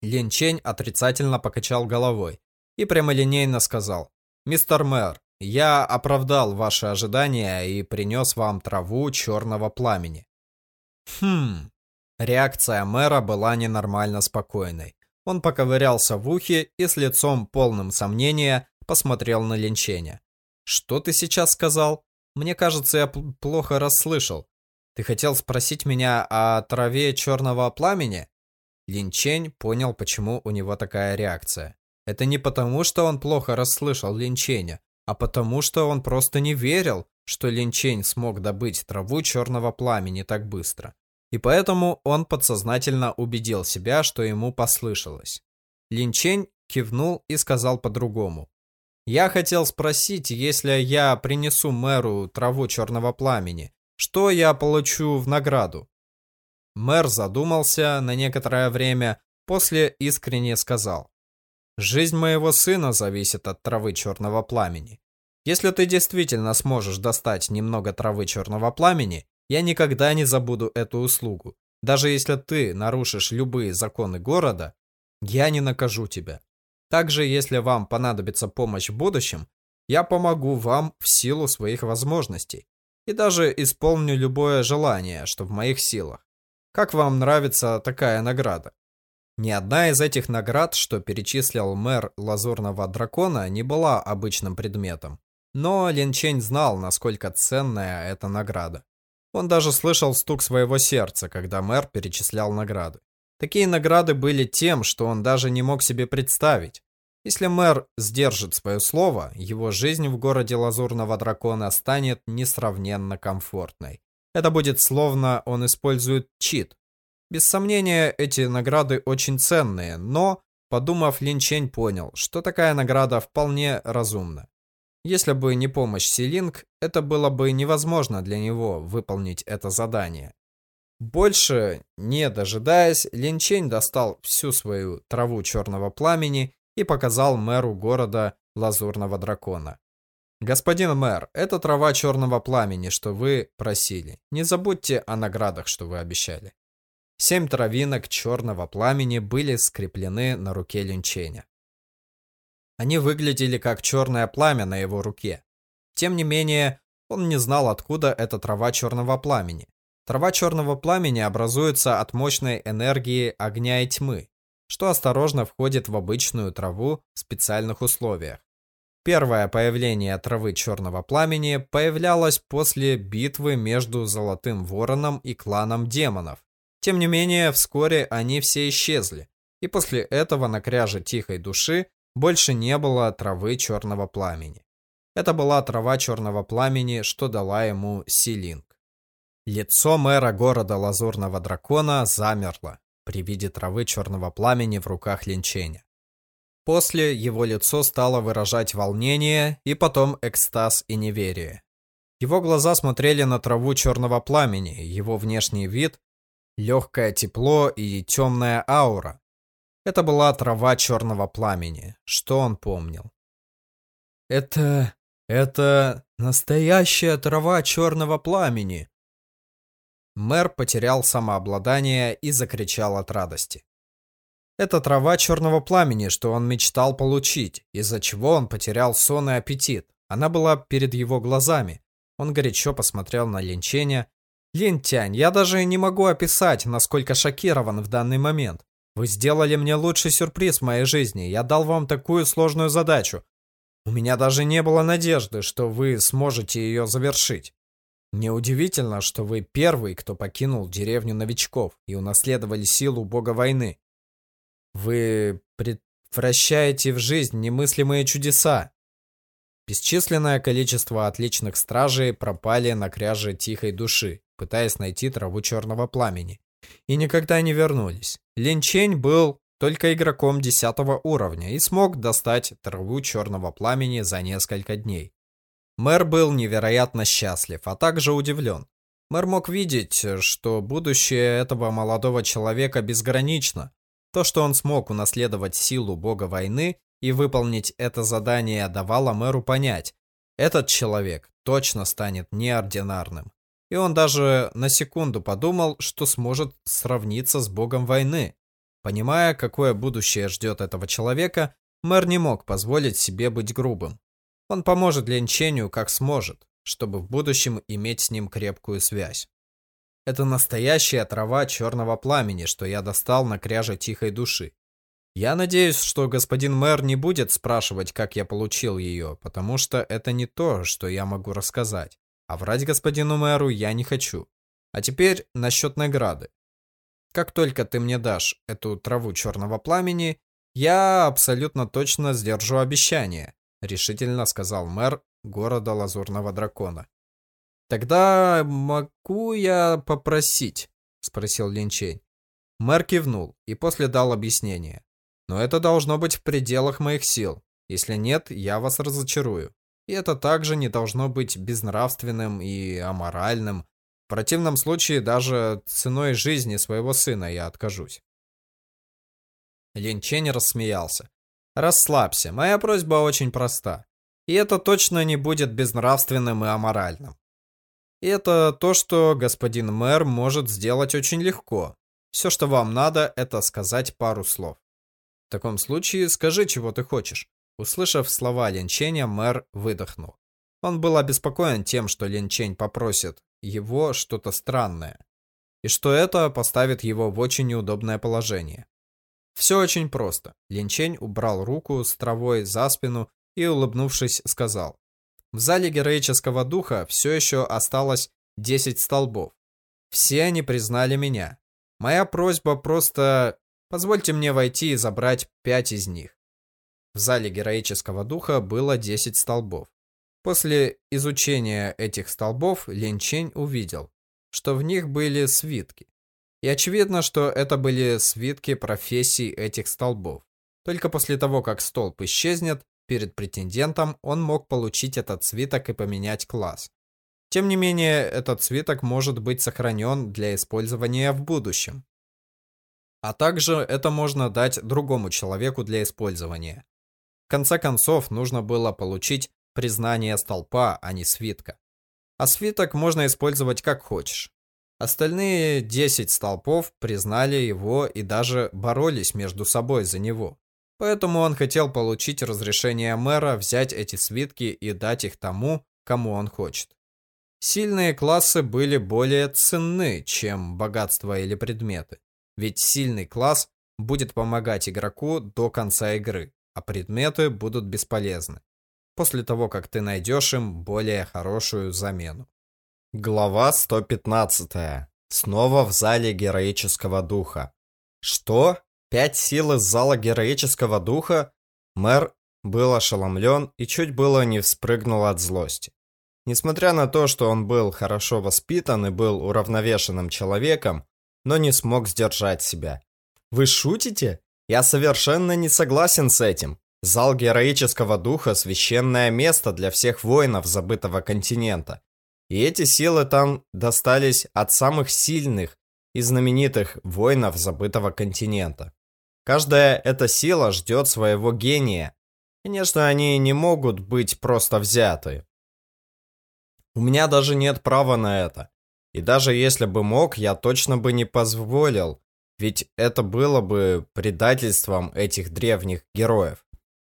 Лин Чень отрицательно покачал головой и прямолинейно сказал, «Мистер мэр, я оправдал ваши ожидания и принес вам траву черного пламени». Хм. Реакция мэра была ненормально спокойной. Он поковырялся в ухе и с лицом полным сомнения посмотрел на Линченя. «Что ты сейчас сказал? Мне кажется, я плохо расслышал. Ты хотел спросить меня о траве черного пламени?» Линчень понял, почему у него такая реакция. Это не потому, что он плохо расслышал Линченя, а потому, что он просто не верил, что Линчень смог добыть траву черного пламени так быстро. И поэтому он подсознательно убедил себя, что ему послышалось. Линчень кивнул и сказал по-другому. «Я хотел спросить, если я принесу мэру траву черного пламени, что я получу в награду?» Мэр задумался на некоторое время, после искренне сказал. «Жизнь моего сына зависит от травы черного пламени. Если ты действительно сможешь достать немного травы черного пламени, я никогда не забуду эту услугу. Даже если ты нарушишь любые законы города, я не накажу тебя. Также, если вам понадобится помощь в будущем, я помогу вам в силу своих возможностей и даже исполню любое желание, что в моих силах. Как вам нравится такая награда? Ни одна из этих наград, что перечислил мэр Лазурного Дракона, не была обычным предметом. Но Лин Чень знал, насколько ценная эта награда. Он даже слышал стук своего сердца, когда мэр перечислял награды. Такие награды были тем, что он даже не мог себе представить. Если мэр сдержит свое слово, его жизнь в городе Лазурного Дракона станет несравненно комфортной. Это будет словно он использует чит. Без сомнения, эти награды очень ценные, но, подумав, Лин Чень понял, что такая награда вполне разумна. Если бы не помощь Силинг, это было бы невозможно для него выполнить это задание. Больше, не дожидаясь, Лин Чень достал всю свою траву черного пламени и показал мэру города Лазурного Дракона. «Господин мэр, это трава черного пламени, что вы просили. Не забудьте о наградах, что вы обещали». Семь травинок черного пламени были скреплены на руке Линченя. Они выглядели как черное пламя на его руке. Тем не менее, он не знал, откуда эта трава черного пламени. Трава черного пламени образуется от мощной энергии огня и тьмы что осторожно входит в обычную траву в специальных условиях. Первое появление травы черного пламени появлялось после битвы между Золотым Вороном и кланом демонов. Тем не менее, вскоре они все исчезли, и после этого на кряже Тихой Души больше не было травы черного пламени. Это была трава черного пламени, что дала ему Силинг. Лицо мэра города Лазурного Дракона замерло при виде травы черного пламени в руках Линченя. После его лицо стало выражать волнение и потом экстаз и неверие. Его глаза смотрели на траву черного пламени, его внешний вид, легкое тепло и темная аура. Это была трава черного пламени, что он помнил. «Это... это настоящая трава черного пламени», Мэр потерял самообладание и закричал от радости. Это трава черного пламени, что он мечтал получить, из-за чего он потерял сон и аппетит. Она была перед его глазами. Он горячо посмотрел на Линченя. «Линтянь, я даже не могу описать, насколько шокирован в данный момент. Вы сделали мне лучший сюрприз в моей жизни. Я дал вам такую сложную задачу. У меня даже не было надежды, что вы сможете ее завершить. Неудивительно, что вы первый, кто покинул деревню новичков и унаследовали силу бога войны. Вы предвращаете в жизнь немыслимые чудеса. Бесчисленное количество отличных стражей пропали на кряже тихой души, пытаясь найти траву черного пламени, и никогда не вернулись. Лин Чень был только игроком 10 уровня и смог достать траву черного пламени за несколько дней. Мэр был невероятно счастлив, а также удивлен. Мэр мог видеть, что будущее этого молодого человека безгранично. То, что он смог унаследовать силу бога войны и выполнить это задание, давало мэру понять, этот человек точно станет неординарным. И он даже на секунду подумал, что сможет сравниться с богом войны. Понимая, какое будущее ждет этого человека, мэр не мог позволить себе быть грубым. Он поможет Ленченю как сможет, чтобы в будущем иметь с ним крепкую связь. Это настоящая трава черного пламени, что я достал на кряже тихой души. Я надеюсь, что господин мэр не будет спрашивать, как я получил ее, потому что это не то, что я могу рассказать. А врать господину мэру я не хочу. А теперь насчет награды. Как только ты мне дашь эту траву черного пламени, я абсолютно точно сдержу обещание решительно сказал мэр города Лазурного Дракона. Тогда могу я попросить? спросил Линчейн. Мэр кивнул и после дал объяснение. Но это должно быть в пределах моих сил. Если нет, я вас разочарую. И это также не должно быть безнравственным и аморальным. В противном случае даже ценой жизни своего сына я откажусь. Лин Чень рассмеялся. Расслабься, моя просьба очень проста. И это точно не будет безнравственным и аморальным. И это то, что господин мэр может сделать очень легко. Все, что вам надо, это сказать пару слов. В таком случае скажи, чего ты хочешь. Услышав слова Линченя, мэр выдохнул. Он был обеспокоен тем, что Линчень попросит его что-то странное, и что это поставит его в очень неудобное положение. Все очень просто. Линчень убрал руку с травой за спину и, улыбнувшись, сказал. В зале героического духа все еще осталось 10 столбов. Все они признали меня. Моя просьба просто... Позвольте мне войти и забрать 5 из них. В зале героического духа было 10 столбов. После изучения этих столбов Лин Чень увидел, что в них были свитки. И очевидно, что это были свитки профессий этих столбов. Только после того, как столб исчезнет, перед претендентом он мог получить этот свиток и поменять класс. Тем не менее, этот свиток может быть сохранен для использования в будущем. А также это можно дать другому человеку для использования. Конце концов, нужно было получить признание столпа, а не свитка. А свиток можно использовать как хочешь. Остальные 10 столпов признали его и даже боролись между собой за него. Поэтому он хотел получить разрешение мэра взять эти свитки и дать их тому, кому он хочет. Сильные классы были более ценны, чем богатство или предметы. Ведь сильный класс будет помогать игроку до конца игры, а предметы будут бесполезны. После того, как ты найдешь им более хорошую замену. Глава 115. Снова в зале героического духа. Что? Пять сил из зала героического духа? Мэр был ошеломлен и чуть было не вспрыгнул от злости. Несмотря на то, что он был хорошо воспитан и был уравновешенным человеком, но не смог сдержать себя. «Вы шутите? Я совершенно не согласен с этим. Зал героического духа – священное место для всех воинов забытого континента. И эти силы там достались от самых сильных и знаменитых воинов забытого континента. Каждая эта сила ждет своего гения. Конечно, они не могут быть просто взяты. У меня даже нет права на это. И даже если бы мог, я точно бы не позволил, ведь это было бы предательством этих древних героев.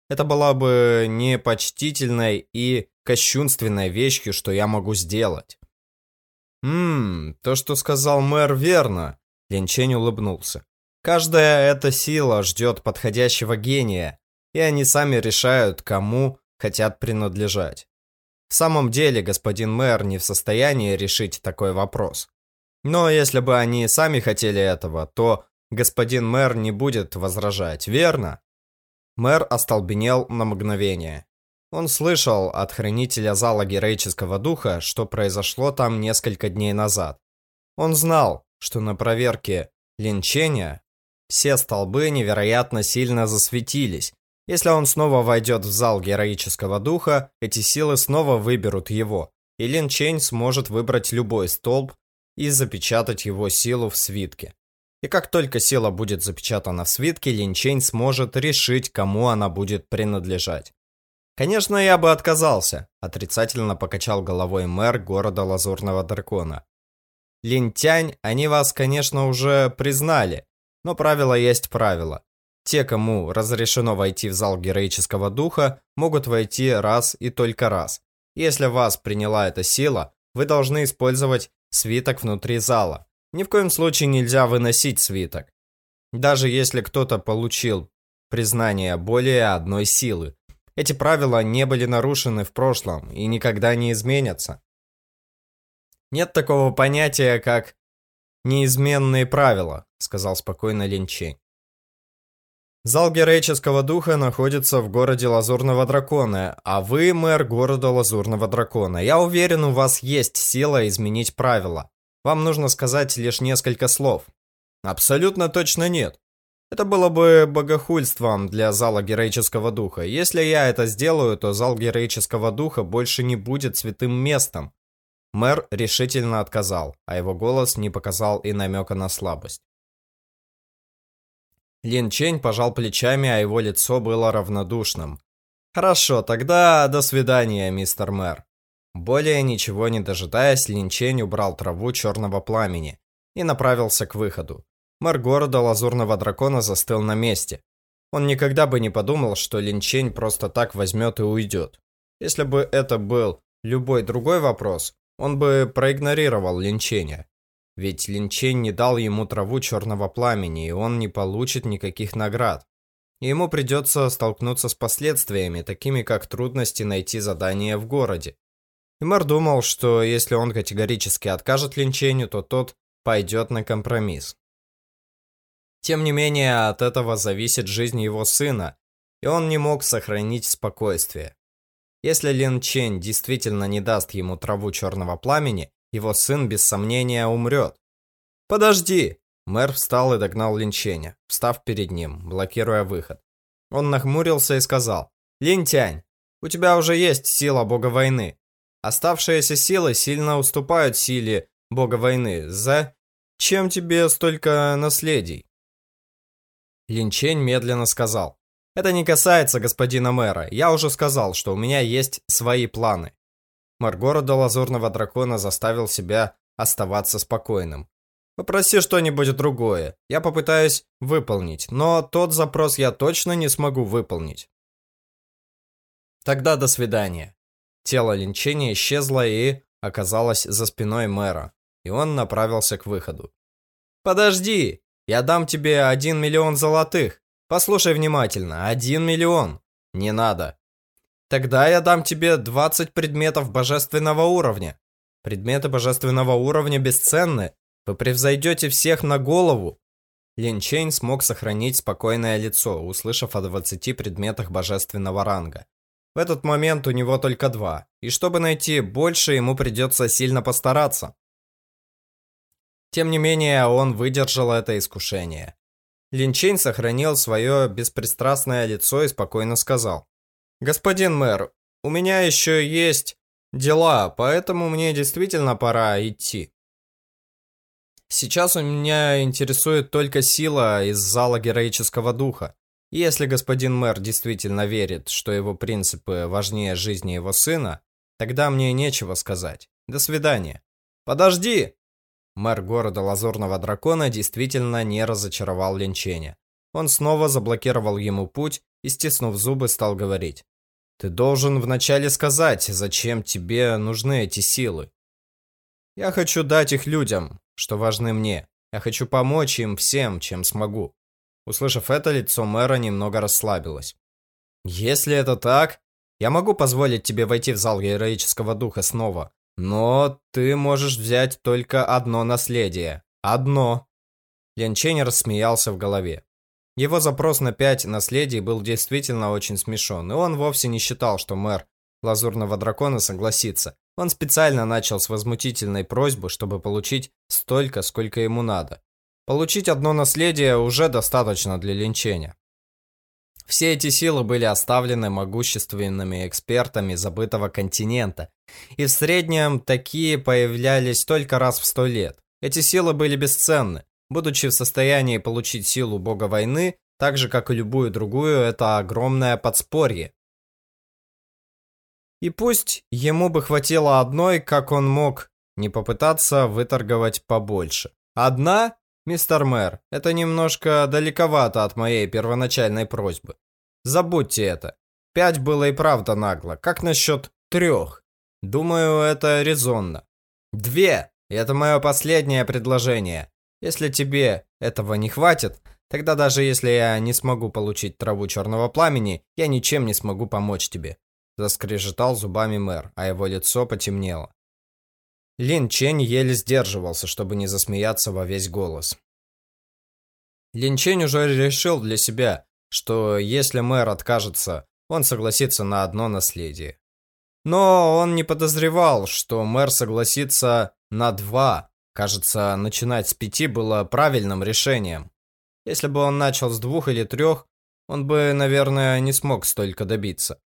Это была бы непочтительной и кощунственной вещью, что я могу сделать. Ммм, то, что сказал мэр, верно. Линчень улыбнулся. Каждая эта сила ждет подходящего гения, и они сами решают, кому хотят принадлежать. В самом деле, господин мэр не в состоянии решить такой вопрос. Но если бы они сами хотели этого, то господин мэр не будет возражать, верно? Мэр остолбенел на мгновение. Он слышал от хранителя зала героического духа, что произошло там несколько дней назад. Он знал, что на проверке линчения все столбы невероятно сильно засветились. Если он снова войдет в зал героического духа, эти силы снова выберут его, и Лин Чень сможет выбрать любой столб и запечатать его силу в свитке. И как только сила будет запечатана в свитке, Лин Чень сможет решить, кому она будет принадлежать. Конечно, я бы отказался, отрицательно покачал головой мэр города Лазурного Дракона. Линтянь, они вас, конечно, уже признали, но правило есть правило. Те, кому разрешено войти в зал героического духа, могут войти раз и только раз. Если вас приняла эта сила, вы должны использовать свиток внутри зала. Ни в коем случае нельзя выносить свиток. Даже если кто-то получил признание более одной силы. Эти правила не были нарушены в прошлом и никогда не изменятся. Нет такого понятия, как «неизменные правила», сказал спокойно Линчень. Зал героического духа находится в городе Лазурного Дракона, а вы мэр города Лазурного Дракона. Я уверен, у вас есть сила изменить правила. Вам нужно сказать лишь несколько слов. Абсолютно точно нет. Это было бы богохульством для зала героического духа. Если я это сделаю, то зал героического духа больше не будет святым местом. Мэр решительно отказал, а его голос не показал и намека на слабость. Лин Чень пожал плечами, а его лицо было равнодушным. «Хорошо, тогда до свидания, мистер мэр». Более ничего не дожидаясь, Лин Чень убрал траву черного пламени и направился к выходу. Мэр города Лазурного Дракона застыл на месте. Он никогда бы не подумал, что Лин Чень просто так возьмет и уйдет. Если бы это был любой другой вопрос, он бы проигнорировал линчения. Ведь линчень не дал ему траву черного пламени, и он не получит никаких наград. И ему придется столкнуться с последствиями, такими как трудности найти задание в городе. И мэр думал, что если он категорически откажет линчению, то тот пойдет на компромисс. Тем не менее, от этого зависит жизнь его сына, и он не мог сохранить спокойствие. Если Лин Чень действительно не даст ему траву черного пламени, его сын без сомнения умрет. «Подожди!» Мэр встал и догнал Лин Ченя, встав перед ним, блокируя выход. Он нахмурился и сказал, «Линтянь, у тебя уже есть сила бога войны. Оставшиеся силы сильно уступают силе бога войны. За чем тебе столько наследий?» Линчень медленно сказал, «Это не касается господина мэра. Я уже сказал, что у меня есть свои планы». Мэр города Лазурного Дракона заставил себя оставаться спокойным. Попроси что-нибудь другое. Я попытаюсь выполнить, но тот запрос я точно не смогу выполнить. Тогда до свидания. Тело линчения исчезло и оказалось за спиной мэра, и он направился к выходу. «Подожди! Я дам тебе один миллион золотых. Послушай внимательно, один миллион. Не надо. Тогда я дам тебе 20 предметов божественного уровня. Предметы божественного уровня бесценны, вы превзойдете всех на голову!» Лин Чейн смог сохранить спокойное лицо, услышав о 20 предметах божественного ранга. В этот момент у него только два, и чтобы найти больше, ему придется сильно постараться. Тем не менее, он выдержал это искушение. Лин Чейн сохранил свое беспристрастное лицо и спокойно сказал. «Господин мэр, у меня еще есть дела, поэтому мне действительно пора идти». Сейчас у меня интересует только сила из зала героического духа. Если господин мэр действительно верит, что его принципы важнее жизни его сына, тогда мне нечего сказать. До свидания. Подожди! Мэр города Лазурного Дракона действительно не разочаровал Линченя. Он снова заблокировал ему путь и, стиснув зубы, стал говорить. «Ты должен вначале сказать, зачем тебе нужны эти силы. Я хочу дать их людям, что важны мне. Я хочу помочь им всем, чем смогу. Услышав это, лицо мэра немного расслабилось. Если это так, я могу позволить тебе войти в зал героического духа снова. Но ты можешь взять только одно наследие. Одно. Лен Чень рассмеялся в голове. Его запрос на пять наследий был действительно очень смешон, и он вовсе не считал, что мэр Лазурного Дракона согласится. Он специально начал с возмутительной просьбы, чтобы получить столько, сколько ему надо. Получить одно наследие уже достаточно для линчения. Все эти силы были оставлены могущественными экспертами забытого континента, и в среднем такие появлялись только раз в сто лет. Эти силы были бесценны. Будучи в состоянии получить силу бога войны, так же как и любую другую, это огромное подспорье, и пусть ему бы хватило одной, как он мог не попытаться выторговать побольше. Одна, мистер мэр, это немножко далековато от моей первоначальной просьбы. Забудьте это. Пять было и правда нагло. Как насчет трех? Думаю, это резонно. Две. Это мое последнее предложение. Если тебе этого не хватит, тогда даже если я не смогу получить траву черного пламени, я ничем не смогу помочь тебе. Заскрежетал зубами мэр, а его лицо потемнело. Лин Чень еле сдерживался, чтобы не засмеяться во весь голос. Лин Чень уже решил для себя, что если мэр откажется, он согласится на одно наследие. Но он не подозревал, что мэр согласится на два. Кажется, начинать с пяти было правильным решением. Если бы он начал с двух или трех, он бы, наверное, не смог столько добиться.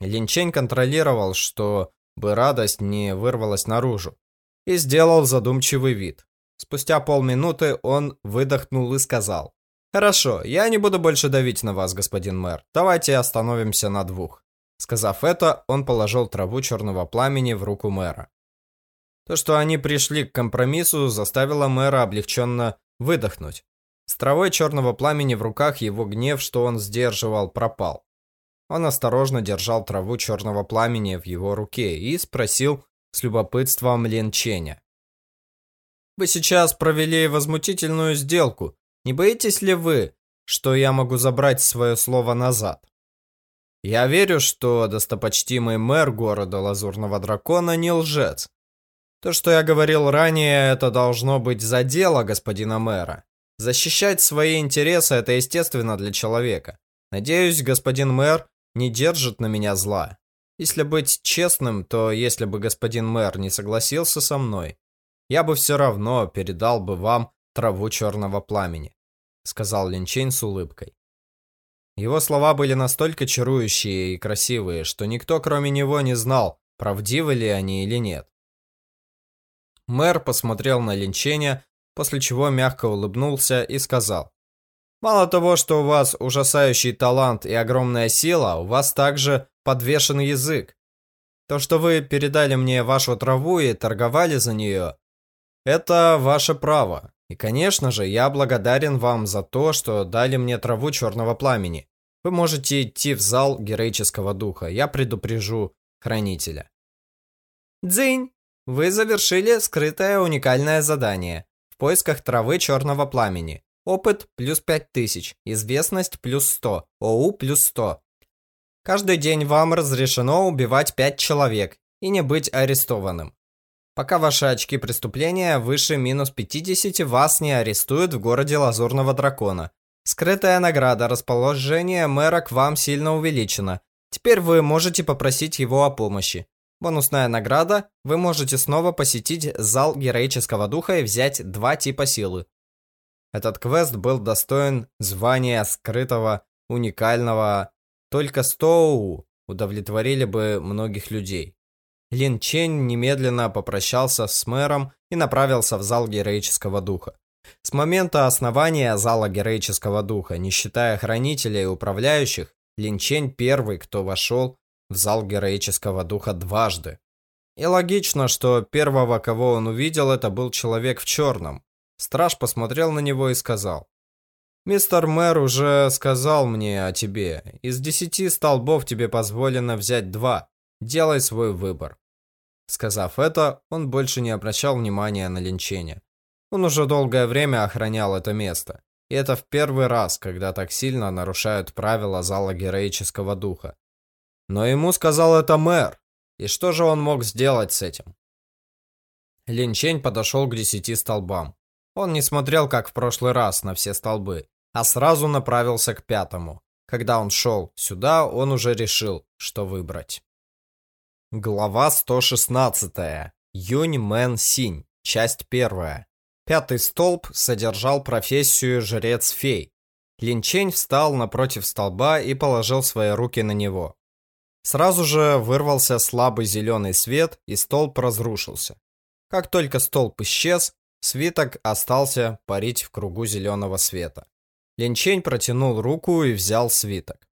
Линчень контролировал, что бы радость не вырвалась наружу, и сделал задумчивый вид. Спустя полминуты он выдохнул и сказал. «Хорошо, я не буду больше давить на вас, господин мэр. Давайте остановимся на двух». Сказав это, он положил траву черного пламени в руку мэра. То, что они пришли к компромиссу, заставило мэра облегченно выдохнуть. С травой черного пламени в руках его гнев, что он сдерживал, пропал. Он осторожно держал траву черного пламени в его руке и спросил с любопытством Лен Ченя. «Вы сейчас провели возмутительную сделку. Не боитесь ли вы, что я могу забрать свое слово назад?» «Я верю, что достопочтимый мэр города Лазурного Дракона не лжец. То, что я говорил ранее, это должно быть за дело господина мэра. Защищать свои интересы – это естественно для человека. Надеюсь, господин мэр не держит на меня зла. Если быть честным, то если бы господин мэр не согласился со мной, я бы все равно передал бы вам траву черного пламени», — сказал Линчейн с улыбкой. Его слова были настолько чарующие и красивые, что никто, кроме него, не знал, правдивы ли они или нет. Мэр посмотрел на Линченя, после чего мягко улыбнулся и сказал, «Мало того, что у вас ужасающий талант и огромная сила, у вас также подвешен язык. То, что вы передали мне вашу траву и торговали за нее, это ваше право. И, конечно же, я благодарен вам за то, что дали мне траву черного пламени. Вы можете идти в зал героического духа. Я предупрежу хранителя. Дзынь! Вы завершили скрытое уникальное задание. В поисках травы черного пламени. Опыт плюс 5000, известность плюс 100, ОУ плюс 100. Каждый день вам разрешено убивать 5 человек и не быть арестованным. Пока ваши очки преступления выше минус 50, вас не арестуют в городе Лазурного Дракона. Скрытая награда расположения мэра к вам сильно увеличена. Теперь вы можете попросить его о помощи. Бонусная награда. Вы можете снова посетить зал героического духа и взять два типа силы. Этот квест был достоин звания скрытого, уникального. Только Стоу удовлетворили бы многих людей. Лин Чень немедленно попрощался с мэром и направился в зал героического духа. С момента основания зала героического духа, не считая хранителей и управляющих, Лин Чень первый, кто вошел в зал героического духа дважды. И логично, что первого, кого он увидел, это был человек в черном. Страж посмотрел на него и сказал. «Мистер мэр уже сказал мне о тебе. Из десяти столбов тебе позволено взять два. Делай свой выбор». Сказав это, он больше не обращал внимания на линчение. Он уже долгое время охранял это место. И это в первый раз, когда так сильно нарушают правила зала героического духа. Но ему сказал это мэр. И что же он мог сделать с этим? Линчень подошел к десяти столбам. Он не смотрел, как в прошлый раз, на все столбы, а сразу направился к пятому. Когда он шел сюда, он уже решил, что выбрать. Глава 116. Юнь Мэн Синь. Часть первая. Пятый столб содержал профессию жрец-фей. Линчень встал напротив столба и положил свои руки на него. Сразу же вырвался слабый зеленый свет, и столб разрушился. Как только столб исчез, свиток остался парить в кругу зеленого света. Линчень протянул руку и взял свиток.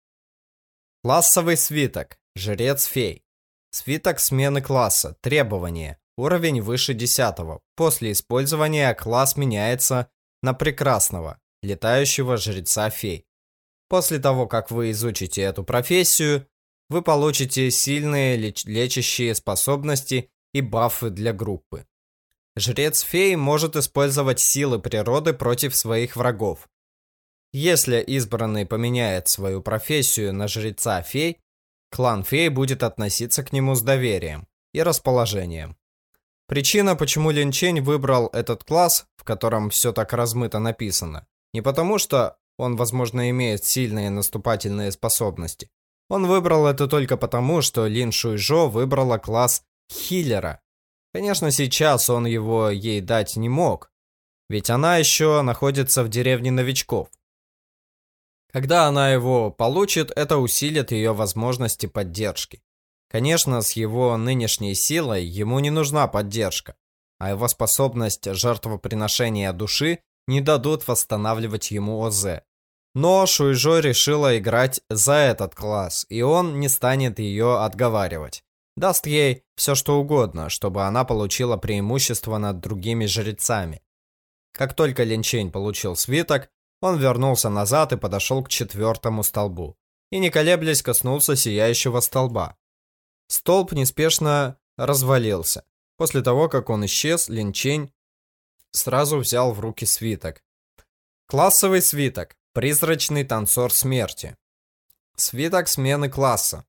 Классовый свиток. Жрец-фей. Свиток смены класса. Требования. Уровень выше 10. После использования класс меняется на прекрасного, летающего жреца-фей. После того, как вы изучите эту профессию, вы получите сильные леч лечащие способности и бафы для группы. Жрец-фей может использовать силы природы против своих врагов. Если избранный поменяет свою профессию на жреца-фей, клан фей будет относиться к нему с доверием и расположением. Причина, почему Лин Чень выбрал этот класс, в котором все так размыто написано, не потому что он, возможно, имеет сильные наступательные способности. Он выбрал это только потому, что Лин Шуйжо выбрала класс хиллера. Конечно, сейчас он его ей дать не мог, ведь она еще находится в деревне новичков. Когда она его получит, это усилит ее возможности поддержки. Конечно, с его нынешней силой ему не нужна поддержка, а его способность жертвоприношения души не дадут восстанавливать ему ОЗ. Но Шуйжо решила играть за этот класс, и он не станет ее отговаривать. Даст ей все что угодно, чтобы она получила преимущество над другими жрецами. Как только Линчень получил свиток, он вернулся назад и подошел к четвертому столбу. И не колеблясь коснулся сияющего столба. Столб неспешно развалился. После того, как он исчез, Линчень сразу взял в руки свиток. Классовый свиток. Призрачный танцор смерти. Свиток смены класса.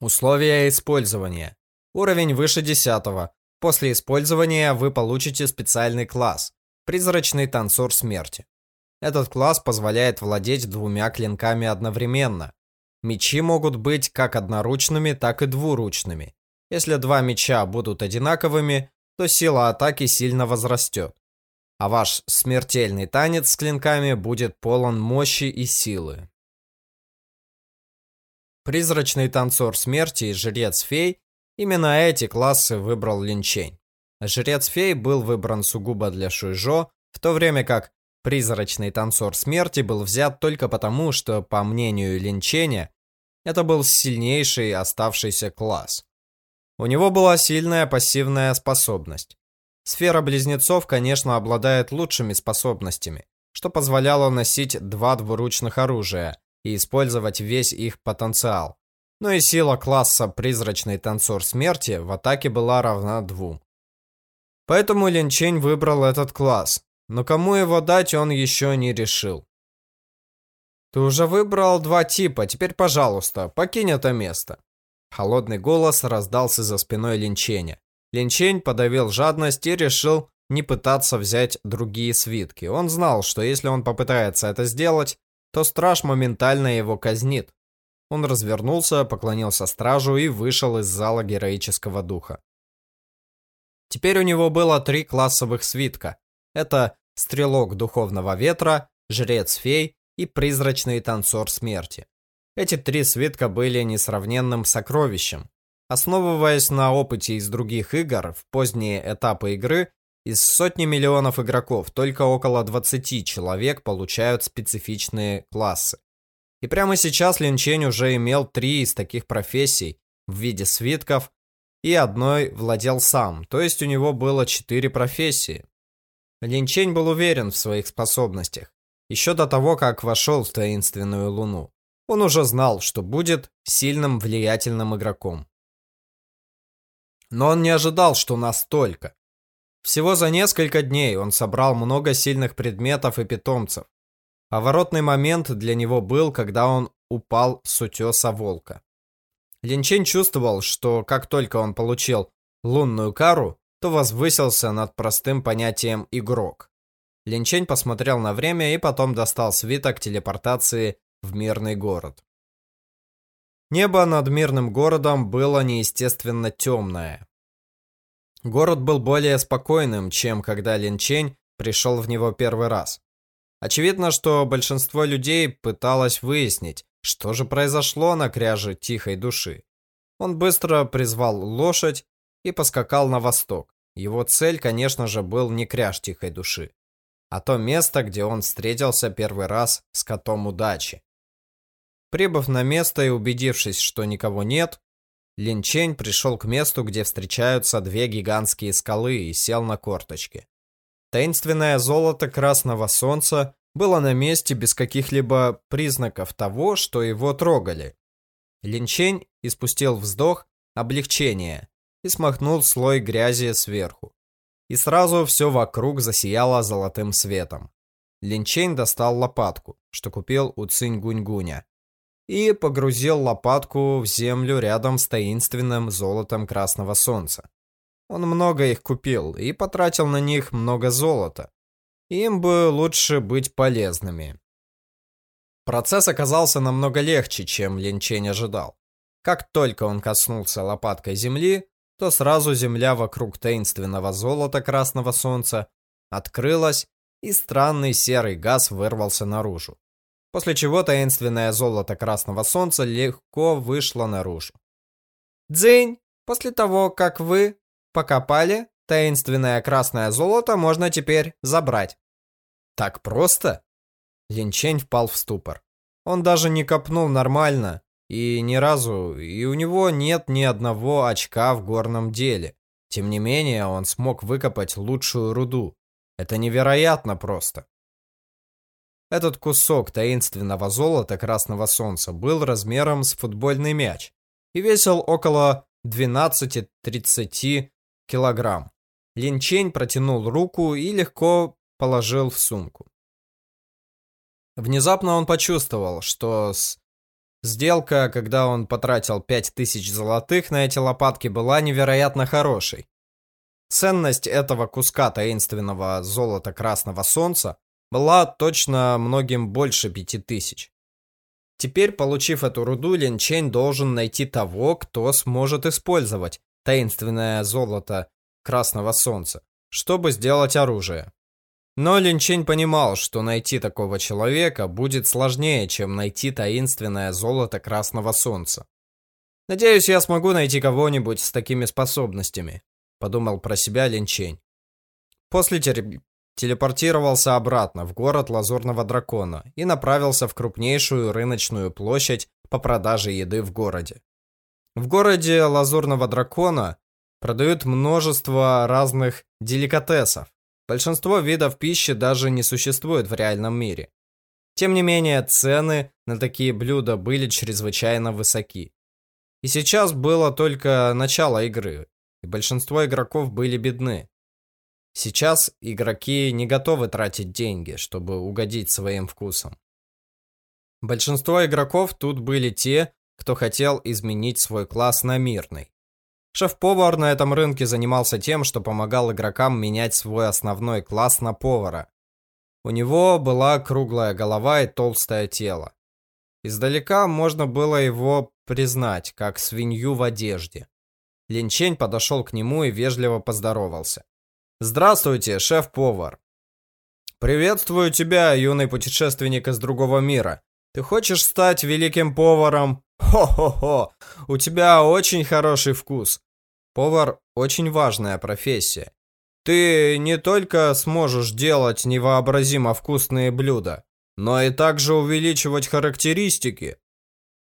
Условия использования. Уровень выше 10. После использования вы получите специальный класс. Призрачный танцор смерти. Этот класс позволяет владеть двумя клинками одновременно. Мечи могут быть как одноручными, так и двуручными. Если два меча будут одинаковыми, то сила атаки сильно возрастет. А ваш смертельный танец с клинками будет полон мощи и силы. Призрачный танцор смерти и жрец-фей – именно эти классы выбрал Линчень. Жрец-фей был выбран сугубо для Шуйжо, в то время как призрачный танцор смерти был взят только потому, что, по мнению Линченя, это был сильнейший оставшийся класс. У него была сильная пассивная способность. Сфера близнецов, конечно, обладает лучшими способностями, что позволяло носить два двуручных оружия и использовать весь их потенциал. Но и сила класса «Призрачный танцор смерти» в атаке была равна двум. Поэтому Лин Чень выбрал этот класс, но кому его дать он еще не решил. «Ты уже выбрал два типа, теперь, пожалуйста, покинь это место». Холодный голос раздался за спиной Линченя. Линчень подавил жадность и решил не пытаться взять другие свитки. Он знал, что если он попытается это сделать, то страж моментально его казнит. Он развернулся, поклонился стражу и вышел из зала героического духа. Теперь у него было три классовых свитка. Это Стрелок Духовного Ветра, Жрец Фей и Призрачный Танцор Смерти. Эти три свитка были несравненным сокровищем. Основываясь на опыте из других игр, в поздние этапы игры, из сотни миллионов игроков только около 20 человек получают специфичные классы. И прямо сейчас Лин Чень уже имел три из таких профессий в виде свитков, и одной владел сам, то есть у него было четыре профессии. Лин Чень был уверен в своих способностях. Еще до того, как вошел в таинственную луну, он уже знал, что будет сильным влиятельным игроком. Но он не ожидал, что настолько. Всего за несколько дней он собрал много сильных предметов и питомцев. Поворотный момент для него был, когда он упал с утеса волка. Линчень чувствовал, что как только он получил лунную кару, то возвысился над простым понятием «игрок». Линчень посмотрел на время и потом достал свиток телепортации в мирный город. Небо над мирным городом было неестественно темное. Город был более спокойным, чем когда Лин Чень пришел в него первый раз. Очевидно, что большинство людей пыталось выяснить, что же произошло на кряже тихой души. Он быстро призвал лошадь и поскакал на восток. Его цель, конечно же, был не кряж тихой души, а то место, где он встретился первый раз с котом удачи. Прибыв на место и убедившись, что никого нет, Лин Чень пришел к месту, где встречаются две гигантские скалы и сел на корточки. Таинственное золото красного солнца было на месте без каких-либо признаков того, что его трогали. Лин Чень испустил вздох облегчения и смахнул слой грязи сверху. И сразу все вокруг засияло золотым светом. Лин Чень достал лопатку, что купил у Цинь Гунь-Гуня и погрузил лопатку в землю рядом с таинственным золотом красного солнца. Он много их купил и потратил на них много золота. Им бы лучше быть полезными. Процесс оказался намного легче, чем Линчень ожидал. Как только он коснулся лопаткой земли, то сразу земля вокруг таинственного золота красного солнца открылась, и странный серый газ вырвался наружу после чего таинственное золото красного солнца легко вышло наружу. Дзынь! После того, как вы покопали, таинственное красное золото можно теперь забрать. Так просто? Линчень впал в ступор. Он даже не копнул нормально, и ни разу, и у него нет ни одного очка в горном деле. Тем не менее, он смог выкопать лучшую руду. Это невероятно просто. Этот кусок таинственного золота красного солнца был размером с футбольный мяч и весил около 12-30 килограмм. Линчень протянул руку и легко положил в сумку. Внезапно он почувствовал, что с... сделка, когда он потратил 5000 золотых на эти лопатки, была невероятно хорошей. Ценность этого куска таинственного золота красного солнца была точно многим больше пяти тысяч. Теперь, получив эту руду, Лин Чень должен найти того, кто сможет использовать таинственное золото Красного Солнца, чтобы сделать оружие. Но Лин Чень понимал, что найти такого человека будет сложнее, чем найти таинственное золото Красного Солнца. «Надеюсь, я смогу найти кого-нибудь с такими способностями», подумал про себя Лин Чень. После телепортировался обратно в город Лазурного Дракона и направился в крупнейшую рыночную площадь по продаже еды в городе. В городе Лазурного Дракона продают множество разных деликатесов. Большинство видов пищи даже не существует в реальном мире. Тем не менее, цены на такие блюда были чрезвычайно высоки. И сейчас было только начало игры, и большинство игроков были бедны. Сейчас игроки не готовы тратить деньги, чтобы угодить своим вкусам. Большинство игроков тут были те, кто хотел изменить свой класс на мирный. Шеф-повар на этом рынке занимался тем, что помогал игрокам менять свой основной класс на повара. У него была круглая голова и толстое тело. Издалека можно было его признать, как свинью в одежде. Линчень подошел к нему и вежливо поздоровался. Здравствуйте, шеф-повар. Приветствую тебя, юный путешественник из другого мира. Ты хочешь стать великим поваром? Хо-хо-хо, у тебя очень хороший вкус. Повар – очень важная профессия. Ты не только сможешь делать невообразимо вкусные блюда, но и также увеличивать характеристики.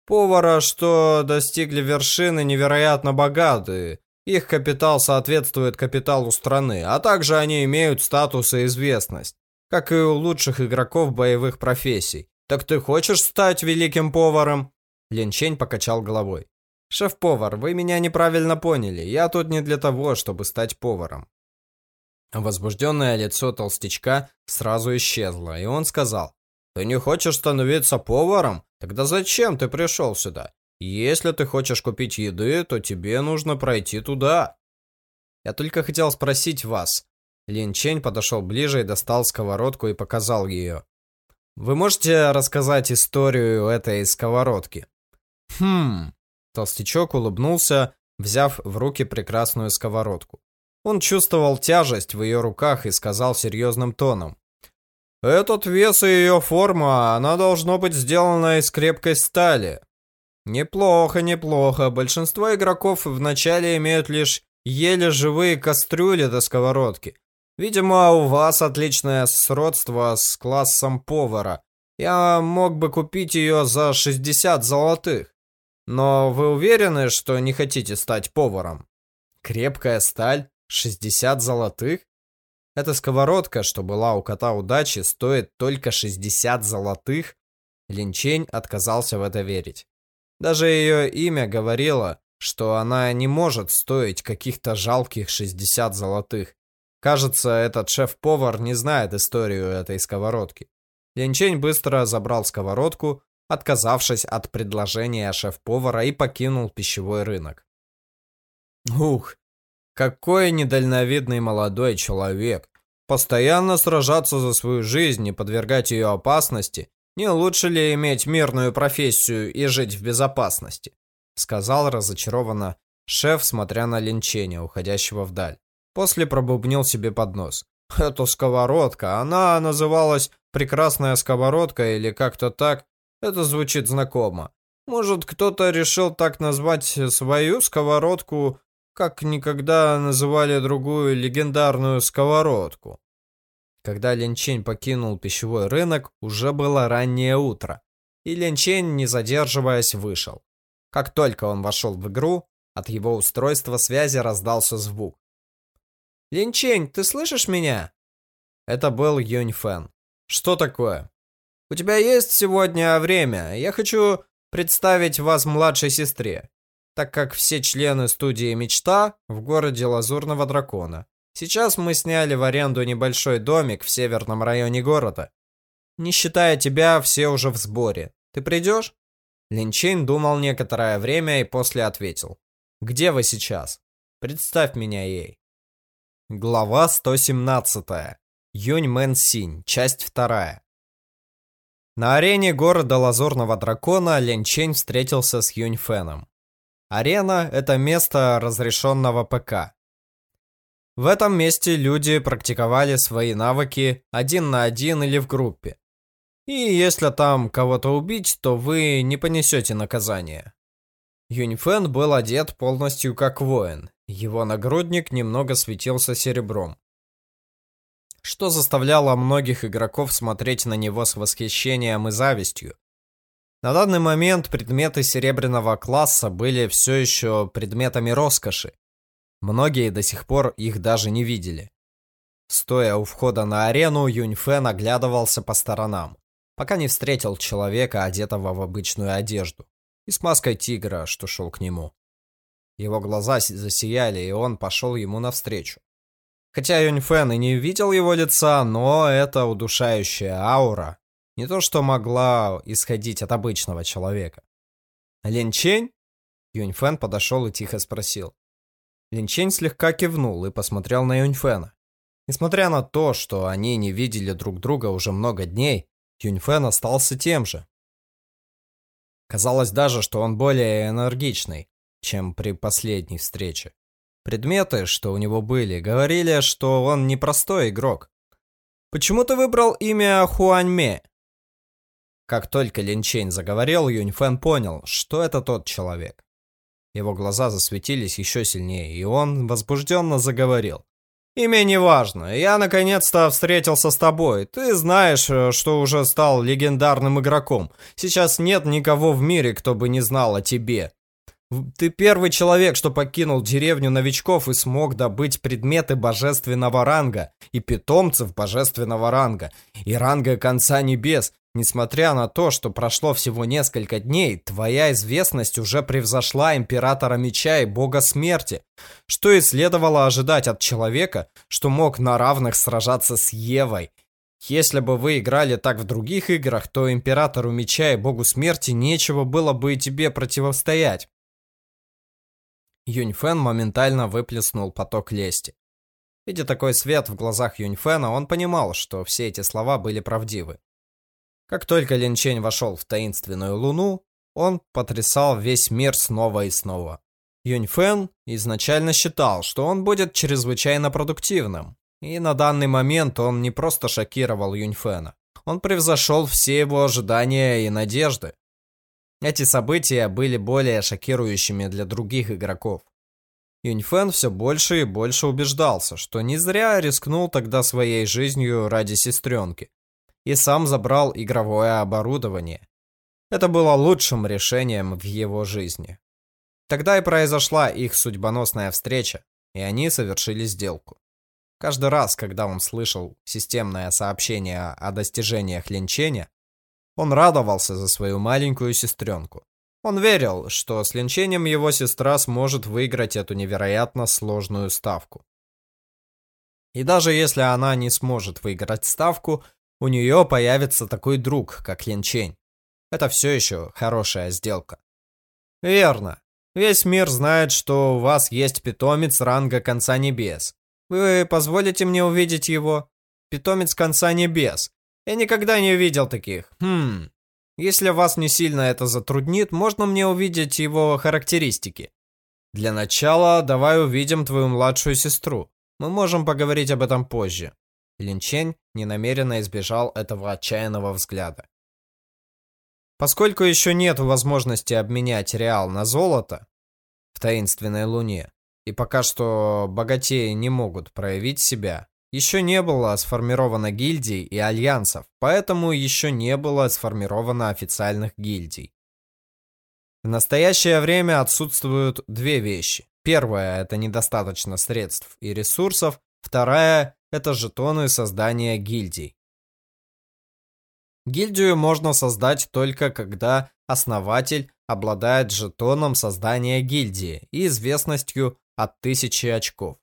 Повара, что достигли вершины, невероятно богатые, их капитал соответствует капиталу страны, а также они имеют статус и известность, как и у лучших игроков боевых профессий. Так ты хочешь стать великим поваром? Лин Чень покачал головой. Шеф-повар, вы меня неправильно поняли. Я тут не для того, чтобы стать поваром. Возбужденное лицо толстячка сразу исчезло, и он сказал: "Ты не хочешь становиться поваром? Тогда зачем ты пришел сюда? Если ты хочешь купить еды, то тебе нужно пройти туда. Я только хотел спросить вас. Лин Чень подошел ближе и достал сковородку и показал ее. Вы можете рассказать историю этой сковородки? Хм. Толстячок улыбнулся, взяв в руки прекрасную сковородку. Он чувствовал тяжесть в ее руках и сказал серьезным тоном. «Этот вес и ее форма, она должно быть сделана из крепкой стали. Неплохо, неплохо. Большинство игроков вначале имеют лишь еле живые кастрюли до сковородки. Видимо, у вас отличное сродство с классом повара. Я мог бы купить ее за 60 золотых. Но вы уверены, что не хотите стать поваром? Крепкая сталь, 60 золотых? Эта сковородка, что была у кота удачи, стоит только 60 золотых? Линчень отказался в это верить. Даже ее имя говорило, что она не может стоить каких-то жалких 60 золотых. Кажется, этот шеф-повар не знает историю этой сковородки. Янчень быстро забрал сковородку, отказавшись от предложения шеф-повара и покинул пищевой рынок. Ух, какой недальновидный молодой человек. Постоянно сражаться за свою жизнь и подвергать ее опасности не лучше ли иметь мирную профессию и жить в безопасности? Сказал разочарованно шеф, смотря на линчение, уходящего вдаль. После пробубнил себе под нос. Это сковородка, она называлась «прекрасная сковородка» или как-то так. Это звучит знакомо. Может, кто-то решил так назвать свою сковородку, как никогда называли другую легендарную сковородку. Когда Линчень покинул пищевой рынок, уже было раннее утро, и Линчень, не задерживаясь, вышел. Как только он вошел в игру, от его устройства связи раздался звук. «Линчень, ты слышишь меня?» Это был Юнь Фэн. «Что такое?» «У тебя есть сегодня время? Я хочу представить вас младшей сестре, так как все члены студии «Мечта» в городе Лазурного Дракона. Сейчас мы сняли в аренду небольшой домик в северном районе города. Не считая тебя, все уже в сборе. Ты придешь?» Линчейн думал некоторое время и после ответил. «Где вы сейчас? Представь меня ей». Глава 117. Юнь Мэн Синь, часть вторая. На арене города Лазурного Дракона Лен Чень встретился с Юнь Фэном. Арена – это место разрешенного ПК. В этом месте люди практиковали свои навыки один на один или в группе. И если там кого-то убить, то вы не понесете наказание. Юнь Фэн был одет полностью как воин. Его нагрудник немного светился серебром что заставляло многих игроков смотреть на него с восхищением и завистью. На данный момент предметы серебряного класса были все еще предметами роскоши. Многие до сих пор их даже не видели. Стоя у входа на арену, Юньфэн оглядывался по сторонам, пока не встретил человека, одетого в обычную одежду, и с маской тигра, что шел к нему. Его глаза засияли, и он пошел ему навстречу. Хотя Юнь Фэн и не видел его лица, но эта удушающая аура не то что могла исходить от обычного человека. Лин Чень? Юнь Фэн подошел и тихо спросил. Лин Чень слегка кивнул и посмотрел на Юнь Фэна. Несмотря на то, что они не видели друг друга уже много дней, Юнь Фэн остался тем же. Казалось даже, что он более энергичный, чем при последней встрече. Предметы, что у него были, говорили, что он непростой игрок. Почему ты выбрал имя Хуаньме? Как только Лин Чень заговорил, Юнь Фэн понял, что это тот человек. Его глаза засветились еще сильнее, и он возбужденно заговорил. «Имя не важно. Я наконец-то встретился с тобой. Ты знаешь, э, что уже стал легендарным игроком. Сейчас нет никого в мире, кто бы не знал о тебе. Ты первый человек, что покинул деревню новичков и смог добыть предметы божественного ранга и питомцев божественного ранга и ранга конца небес. Несмотря на то, что прошло всего несколько дней, твоя известность уже превзошла Императора Меча и Бога Смерти, что и следовало ожидать от человека, что мог на равных сражаться с Евой. Если бы вы играли так в других играх, то Императору Меча и Богу Смерти нечего было бы и тебе противостоять. Юньфэн моментально выплеснул поток лести. Видя такой свет в глазах Юньфэна, он понимал, что все эти слова были правдивы. Как только Лин вошел в таинственную луну, он потрясал весь мир снова и снова. Юньфэн изначально считал, что он будет чрезвычайно продуктивным. И на данный момент он не просто шокировал Юньфэна. Он превзошел все его ожидания и надежды. Эти события были более шокирующими для других игроков. Юньфэн все больше и больше убеждался, что не зря рискнул тогда своей жизнью ради сестренки. И сам забрал игровое оборудование. Это было лучшим решением в его жизни. Тогда и произошла их судьбоносная встреча, и они совершили сделку. Каждый раз, когда он слышал системное сообщение о достижениях Линченя, он радовался за свою маленькую сестренку. Он верил, что с линчением его сестра сможет выиграть эту невероятно сложную ставку. И даже если она не сможет выиграть ставку, у нее появится такой друг, как Линчень. Это все еще хорошая сделка. Верно. Весь мир знает, что у вас есть питомец ранга Конца Небес. Вы позволите мне увидеть его? Питомец Конца Небес. Я никогда не видел таких. Хм. Если вас не сильно это затруднит, можно мне увидеть его характеристики. Для начала давай увидим твою младшую сестру. Мы можем поговорить об этом позже. Линчень ненамеренно избежал этого отчаянного взгляда. Поскольку еще нет возможности обменять реал на золото в таинственной луне, и пока что богатеи не могут проявить себя, еще не было сформировано гильдий и альянсов, поэтому еще не было сформировано официальных гильдий. В настоящее время отсутствуют две вещи. Первая – это недостаточно средств и ресурсов. Вторая – это жетоны создания гильдий. Гильдию можно создать только когда основатель обладает жетоном создания гильдии и известностью от 1000 очков.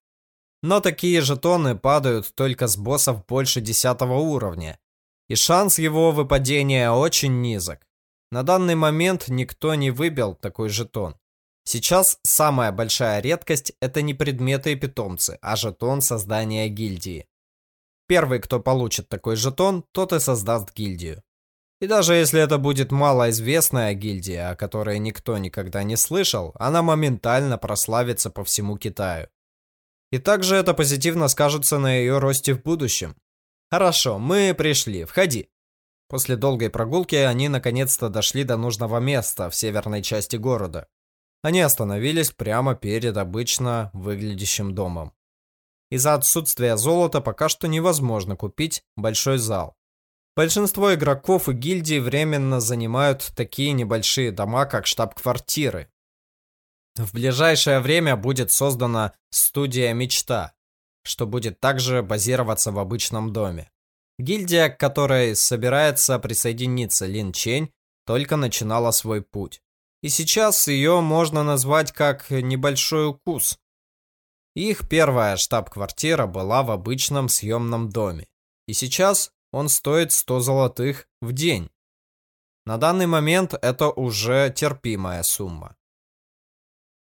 Но такие жетоны падают только с боссов больше 10 уровня, и шанс его выпадения очень низок. На данный момент никто не выбил такой жетон. Сейчас самая большая редкость – это не предметы и питомцы, а жетон создания гильдии. Первый, кто получит такой жетон, тот и создаст гильдию. И даже если это будет малоизвестная гильдия, о которой никто никогда не слышал, она моментально прославится по всему Китаю. И также это позитивно скажется на ее росте в будущем. Хорошо, мы пришли, входи. После долгой прогулки они наконец-то дошли до нужного места в северной части города. Они остановились прямо перед обычно выглядящим домом. Из-за отсутствия золота пока что невозможно купить большой зал. Большинство игроков и гильдий временно занимают такие небольшие дома, как штаб-квартиры. В ближайшее время будет создана студия «Мечта», что будет также базироваться в обычном доме. Гильдия, к которой собирается присоединиться Лин Чень, только начинала свой путь. И сейчас ее можно назвать как небольшой укус. Их первая штаб-квартира была в обычном съемном доме. И сейчас он стоит 100 золотых в день. На данный момент это уже терпимая сумма.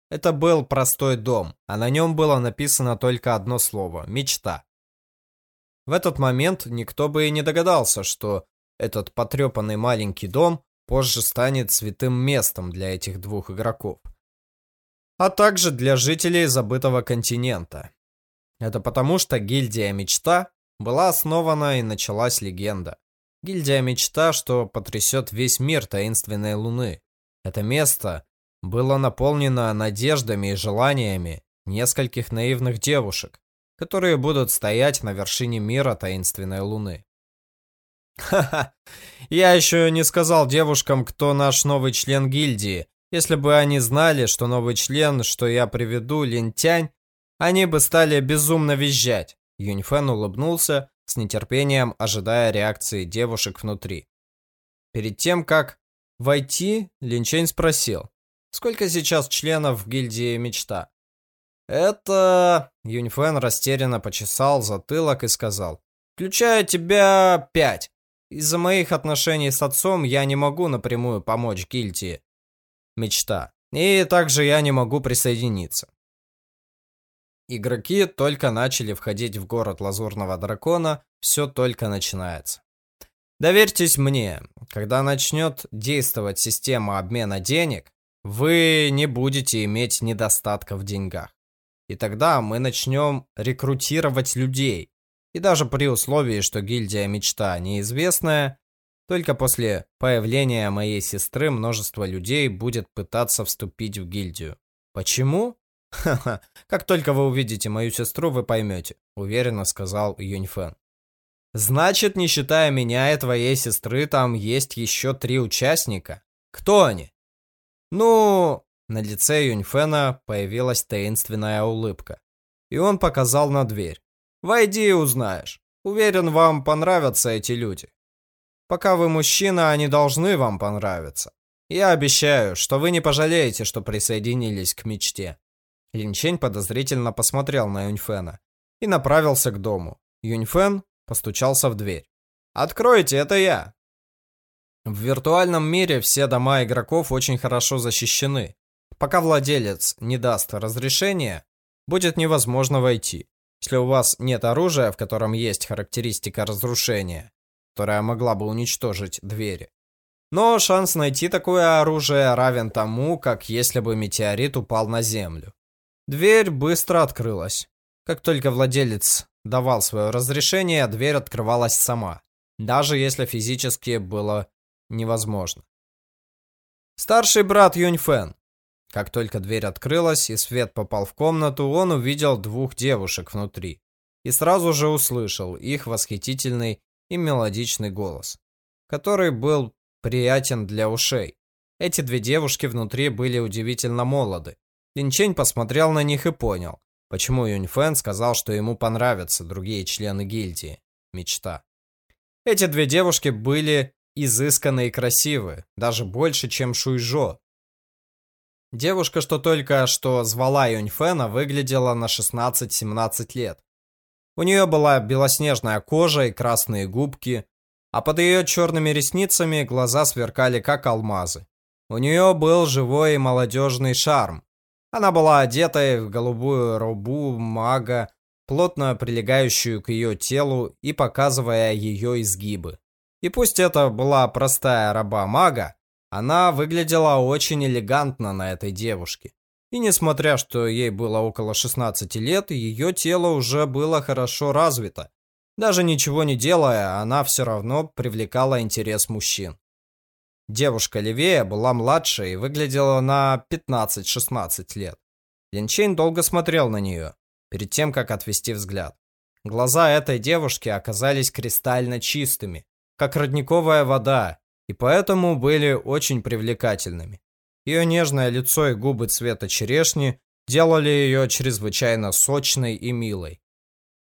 Это был простой дом, а на нем было написано только одно слово – «Мечта». В этот момент никто бы и не догадался, что этот потрепанный маленький дом позже станет святым местом для этих двух игроков. А также для жителей забытого континента. Это потому, что гильдия «Мечта» была основана и началась легенда. Гильдия Мечта, что потрясет весь мир таинственной луны. Это место было наполнено надеждами и желаниями нескольких наивных девушек, которые будут стоять на вершине мира таинственной луны. Ха-ха, я еще не сказал девушкам, кто наш новый член гильдии. Если бы они знали, что новый член, что я приведу, лентянь, они бы стали безумно визжать. Юньфэн улыбнулся, с нетерпением ожидая реакции девушек внутри. Перед тем, как войти, Линчейн спросил, сколько сейчас членов в гильдии Мечта? Это... Юньфэн растерянно почесал затылок и сказал, включая тебя пять. Из-за моих отношений с отцом я не могу напрямую помочь гильдии Мечта. И также я не могу присоединиться. Игроки только начали входить в город Лазурного Дракона, все только начинается. Доверьтесь мне, когда начнет действовать система обмена денег, вы не будете иметь недостатка в деньгах. И тогда мы начнем рекрутировать людей. И даже при условии, что гильдия мечта неизвестная, только после появления моей сестры множество людей будет пытаться вступить в гильдию. Почему? «Ха-ха, как только вы увидите мою сестру, вы поймете», — уверенно сказал Юньфэн. «Значит, не считая меня и твоей сестры, там есть еще три участника? Кто они?» «Ну...» На лице Юньфэна появилась таинственная улыбка. И он показал на дверь. «Войди и узнаешь. Уверен, вам понравятся эти люди. Пока вы мужчина, они должны вам понравиться. Я обещаю, что вы не пожалеете, что присоединились к мечте». Линчень подозрительно посмотрел на Юньфена и направился к дому. Юньфен постучался в дверь. «Откройте, это я!» В виртуальном мире все дома игроков очень хорошо защищены. Пока владелец не даст разрешения, будет невозможно войти. Если у вас нет оружия, в котором есть характеристика разрушения, которая могла бы уничтожить двери. Но шанс найти такое оружие равен тому, как если бы метеорит упал на землю. Дверь быстро открылась. Как только владелец давал свое разрешение, дверь открывалась сама, даже если физически было невозможно. Старший брат Юньфэн. Как только дверь открылась и свет попал в комнату, он увидел двух девушек внутри и сразу же услышал их восхитительный и мелодичный голос, который был приятен для ушей. Эти две девушки внутри были удивительно молоды. Линчень посмотрел на них и понял, почему Юньфэн сказал, что ему понравятся другие члены гильдии. Мечта. Эти две девушки были изысканны и красивы, даже больше, чем Шуйжо. Девушка, что только что звала Юньфэна, выглядела на 16-17 лет. У нее была белоснежная кожа и красные губки, а под ее черными ресницами глаза сверкали как алмазы. У нее был живой и молодежный шарм, она была одета в голубую робу мага плотно прилегающую к ее телу и показывая ее изгибы. И пусть это была простая раба-мага, она выглядела очень элегантно на этой девушке. И несмотря, что ей было около 16 лет, ее тело уже было хорошо развито. Даже ничего не делая, она все равно привлекала интерес мужчин. Девушка левее была младше и выглядела на 15-16 лет. Линчейн долго смотрел на нее, перед тем, как отвести взгляд. Глаза этой девушки оказались кристально чистыми, как родниковая вода, и поэтому были очень привлекательными. Ее нежное лицо и губы цвета черешни делали ее чрезвычайно сочной и милой.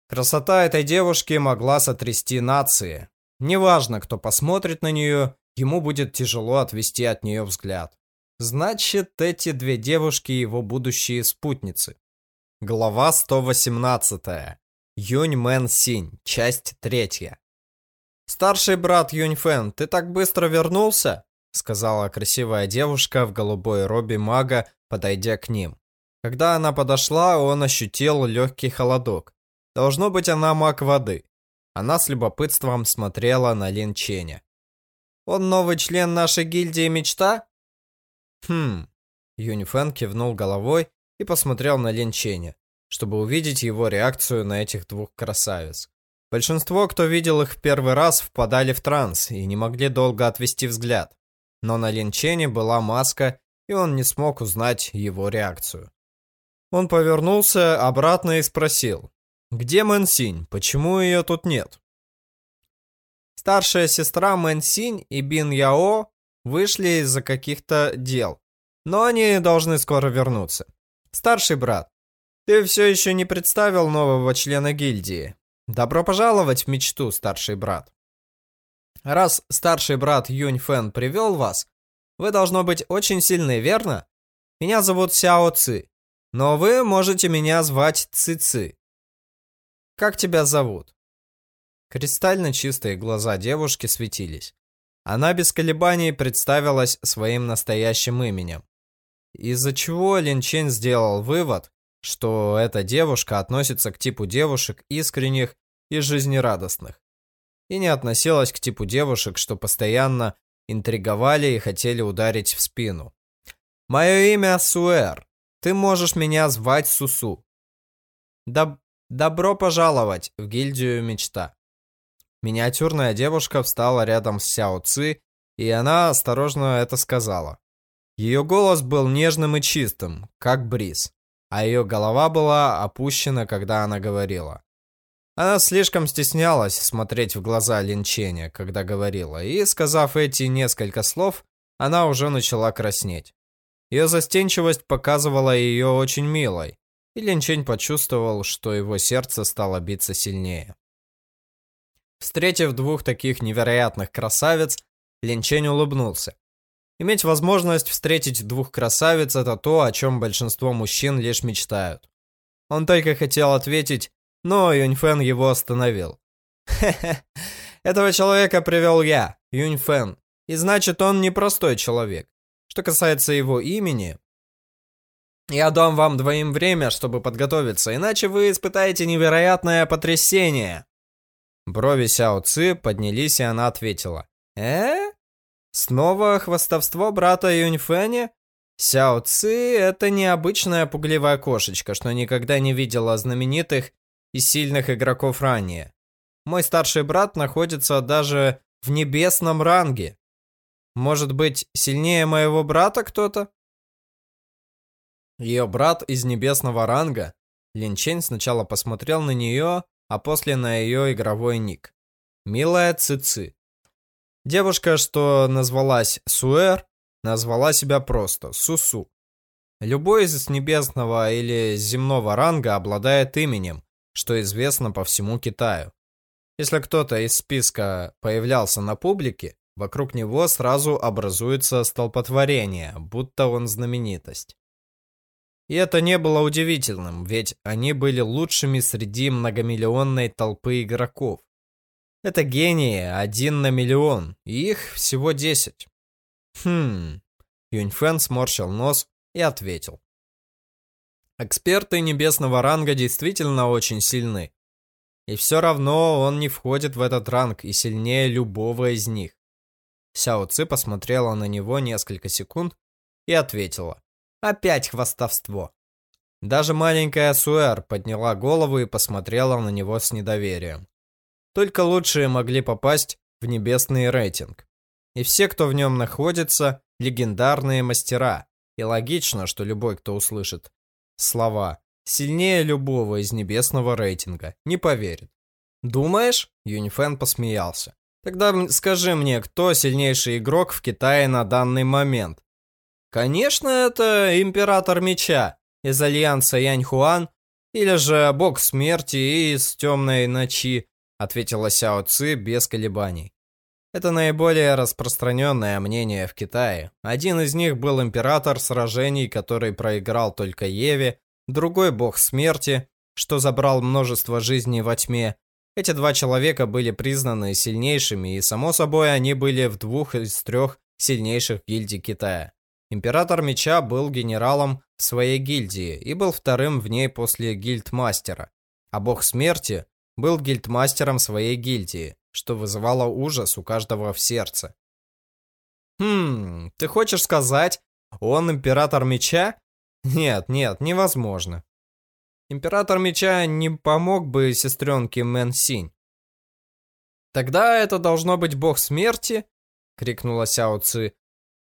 Красота этой девушки могла сотрясти нации. Неважно, кто посмотрит на нее, ему будет тяжело отвести от нее взгляд. Значит, эти две девушки его будущие спутницы. Глава 118. Юнь Мэн Синь, часть третья. «Старший брат Юнь Фэн, ты так быстро вернулся?» сказала красивая девушка в голубой робе мага, подойдя к ним. Когда она подошла, он ощутил легкий холодок. Должно быть, она маг воды. Она с любопытством смотрела на Лин Ченя. «Он новый член нашей гильдии мечта?» «Хм...» Юнь Фэн кивнул головой и посмотрел на Лин Ченя, чтобы увидеть его реакцию на этих двух красавиц. Большинство, кто видел их в первый раз, впадали в транс и не могли долго отвести взгляд но на Линчене была маска, и он не смог узнать его реакцию. Он повернулся обратно и спросил, «Где Мэнсинь? Почему ее тут нет?» Старшая сестра Мэнсинь и Бин Яо вышли из-за каких-то дел, но они должны скоро вернуться. Старший брат, ты все еще не представил нового члена гильдии. Добро пожаловать в мечту, старший брат. Раз старший брат Юнь Фэн привел вас, вы должно быть очень сильны, верно? Меня зовут Сяо Ци, но вы можете меня звать Ци Ци. Как тебя зовут? Кристально чистые глаза девушки светились. Она без колебаний представилась своим настоящим именем. Из-за чего Лин Чен сделал вывод, что эта девушка относится к типу девушек искренних и жизнерадостных и не относилась к типу девушек, что постоянно интриговали и хотели ударить в спину. «Мое имя Суэр. Ты можешь меня звать Сусу. Доб добро пожаловать в гильдию мечта». Миниатюрная девушка встала рядом с Сяо Ци, и она осторожно это сказала. Ее голос был нежным и чистым, как бриз, а ее голова была опущена, когда она говорила. Она слишком стеснялась смотреть в глаза Линченя, когда говорила, и, сказав эти несколько слов, она уже начала краснеть. Ее застенчивость показывала ее очень милой, и Линчень почувствовал, что его сердце стало биться сильнее. Встретив двух таких невероятных красавиц, Линчень улыбнулся. Иметь возможность встретить двух красавиц – это то, о чем большинство мужчин лишь мечтают. Он только хотел ответить но Юньфэн его остановил. «Хе-хе, этого человека привел я, Юньфэн, и значит он не простой человек. Что касается его имени, я дам вам двоим время, чтобы подготовиться, иначе вы испытаете невероятное потрясение». Брови Сяо Ци поднялись, и она ответила. «Э? Снова хвастовство брата Юньфэня? Сяо Ци — это необычная пугливая кошечка, что никогда не видела знаменитых и сильных игроков ранее. Мой старший брат находится даже в небесном ранге. Может быть, сильнее моего брата кто-то? Ее брат из небесного ранга. Лин Чень сначала посмотрел на нее, а после на ее игровой ник. Милая Цици. Девушка, что назвалась Суэр, назвала себя просто Сусу. Любой из небесного или земного ранга обладает именем, что известно по всему Китаю. Если кто-то из списка появлялся на публике, вокруг него сразу образуется столпотворение, будто он знаменитость. И это не было удивительным, ведь они были лучшими среди многомиллионной толпы игроков. Это гении один на миллион, их всего десять. Хм. Юньфэн сморщил нос и ответил. Эксперты небесного ранга действительно очень сильны. И все равно он не входит в этот ранг и сильнее любого из них. Сяо Ци посмотрела на него несколько секунд и ответила. Опять хвастовство. Даже маленькая Суэр подняла голову и посмотрела на него с недоверием. Только лучшие могли попасть в небесный рейтинг. И все, кто в нем находится, легендарные мастера. И логично, что любой, кто услышит слова «сильнее любого из небесного рейтинга», не поверит. «Думаешь?» – Юнифен посмеялся. «Тогда скажи мне, кто сильнейший игрок в Китае на данный момент?» «Конечно, это Император Меча из Альянса Яньхуан или же Бог Смерти из Темной Ночи», ответила Сяо Ци без колебаний. Это наиболее распространенное мнение в Китае. Один из них был император сражений, который проиграл только Еве, другой бог смерти, что забрал множество жизней во тьме. Эти два человека были признаны сильнейшими, и само собой они были в двух из трех сильнейших гильдий Китая. Император Меча был генералом своей гильдии и был вторым в ней после гильдмастера, а бог смерти был гильдмастером своей гильдии что вызывало ужас у каждого в сердце. «Хм, ты хочешь сказать, он император меча? Нет, нет, невозможно. Император меча не помог бы сестренке Мэн Синь. Тогда это должно быть бог смерти? крикнула Сяо Ци.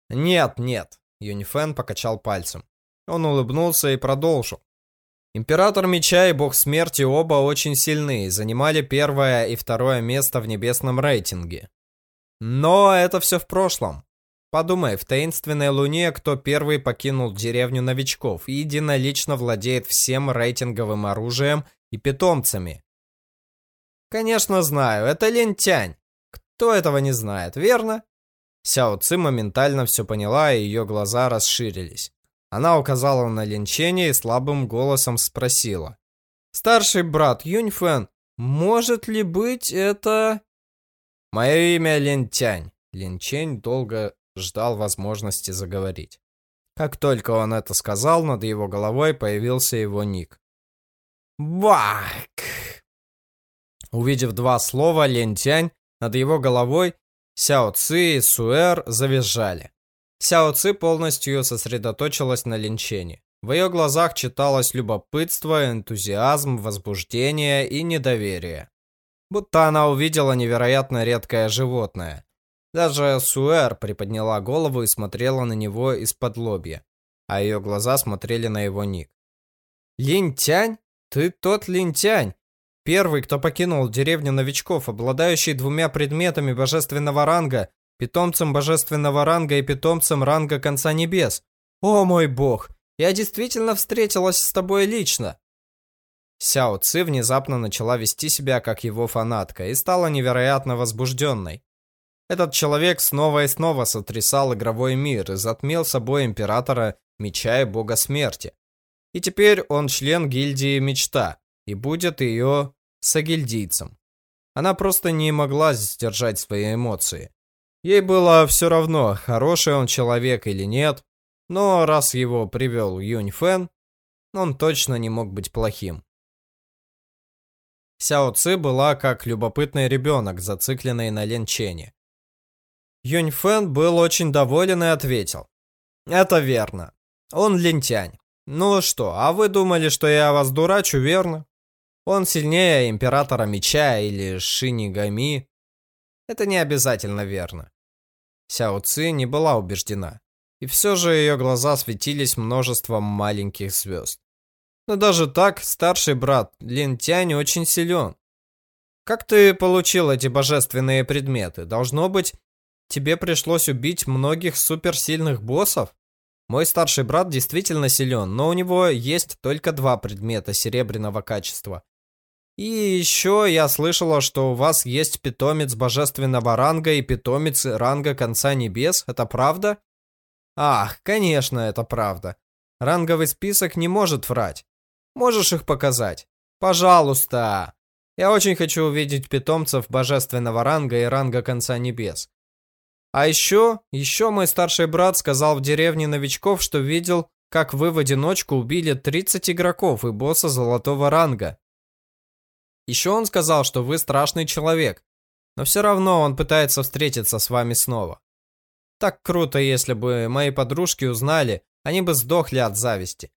Нет, нет, Юнифен покачал пальцем. Он улыбнулся и продолжил. Император Меча и Бог Смерти оба очень сильны, занимали первое и второе место в небесном рейтинге. Но это все в прошлом. Подумай, в таинственной луне кто первый покинул деревню новичков и единолично владеет всем рейтинговым оружием и питомцами. Конечно, знаю, это Лин Тянь. Кто этого не знает, верно? Сяо Ци моментально все поняла, и ее глаза расширились. Она указала на линчение и слабым голосом спросила. «Старший брат Юньфэн, может ли быть это...» «Мое имя Линтянь». Линчень долго ждал возможности заговорить. Как только он это сказал, над его головой появился его ник. «Бак!» Увидев два слова Лентянь, над его головой Сяо Ци и Суэр завизжали. Сяо Ци полностью сосредоточилась на линчении. В ее глазах читалось любопытство, энтузиазм, возбуждение и недоверие. Будто она увидела невероятно редкое животное. Даже Суэр приподняла голову и смотрела на него из-под лобья, а ее глаза смотрели на его ник. «Линтянь? Ты тот Линтянь, первый, кто покинул деревню новичков, обладающий двумя предметами божественного ранга питомцем божественного ранга и питомцем ранга конца небес. О мой бог, я действительно встретилась с тобой лично. Сяо Ци внезапно начала вести себя как его фанатка и стала невероятно возбужденной. Этот человек снова и снова сотрясал игровой мир и затмил собой императора Меча и Бога Смерти. И теперь он член гильдии Мечта и будет ее сагильдийцем. Она просто не могла сдержать свои эмоции. Ей было все равно, хороший он человек или нет, но раз его привел Юнь Фэн, он точно не мог быть плохим. Сяо Ци была как любопытный ребенок, зацикленный на Лен Чене. Юнь Фэн был очень доволен и ответил. «Это верно. Он лентянь. Ну что, а вы думали, что я вас дурачу, верно? Он сильнее Императора Меча или Шинигами. Это не обязательно верно. Сяо Ци не была убеждена. И все же ее глаза светились множеством маленьких звезд. Но даже так, старший брат Лин Тянь очень силен. Как ты получил эти божественные предметы? Должно быть, тебе пришлось убить многих суперсильных боссов? Мой старший брат действительно силен, но у него есть только два предмета серебряного качества. И еще я слышала, что у вас есть питомец божественного ранга и питомец ранга конца небес. Это правда? Ах, конечно, это правда. Ранговый список не может врать. Можешь их показать? Пожалуйста. Я очень хочу увидеть питомцев божественного ранга и ранга конца небес. А еще, еще мой старший брат сказал в деревне новичков, что видел как вы в одиночку убили 30 игроков и босса золотого ранга. Еще он сказал, что вы страшный человек, но все равно он пытается встретиться с вами снова. Так круто, если бы мои подружки узнали, они бы сдохли от зависти.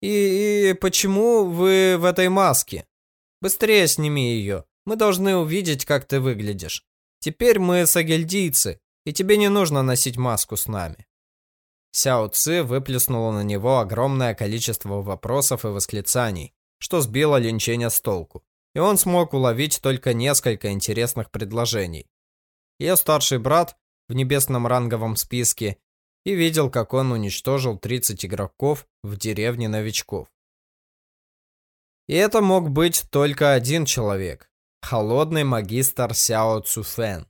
И, и почему вы в этой маске? Быстрее сними ее. Мы должны увидеть, как ты выглядишь. Теперь мы сагельдийцы, и тебе не нужно носить маску с нами. Сяо Ци выплеснула на него огромное количество вопросов и восклицаний, что сбило Линченя с толку, и он смог уловить только несколько интересных предложений. Ее старший брат в небесном ранговом списке и видел, как он уничтожил 30 игроков в деревне новичков. И это мог быть только один человек – холодный магистр Сяо Цуфэн.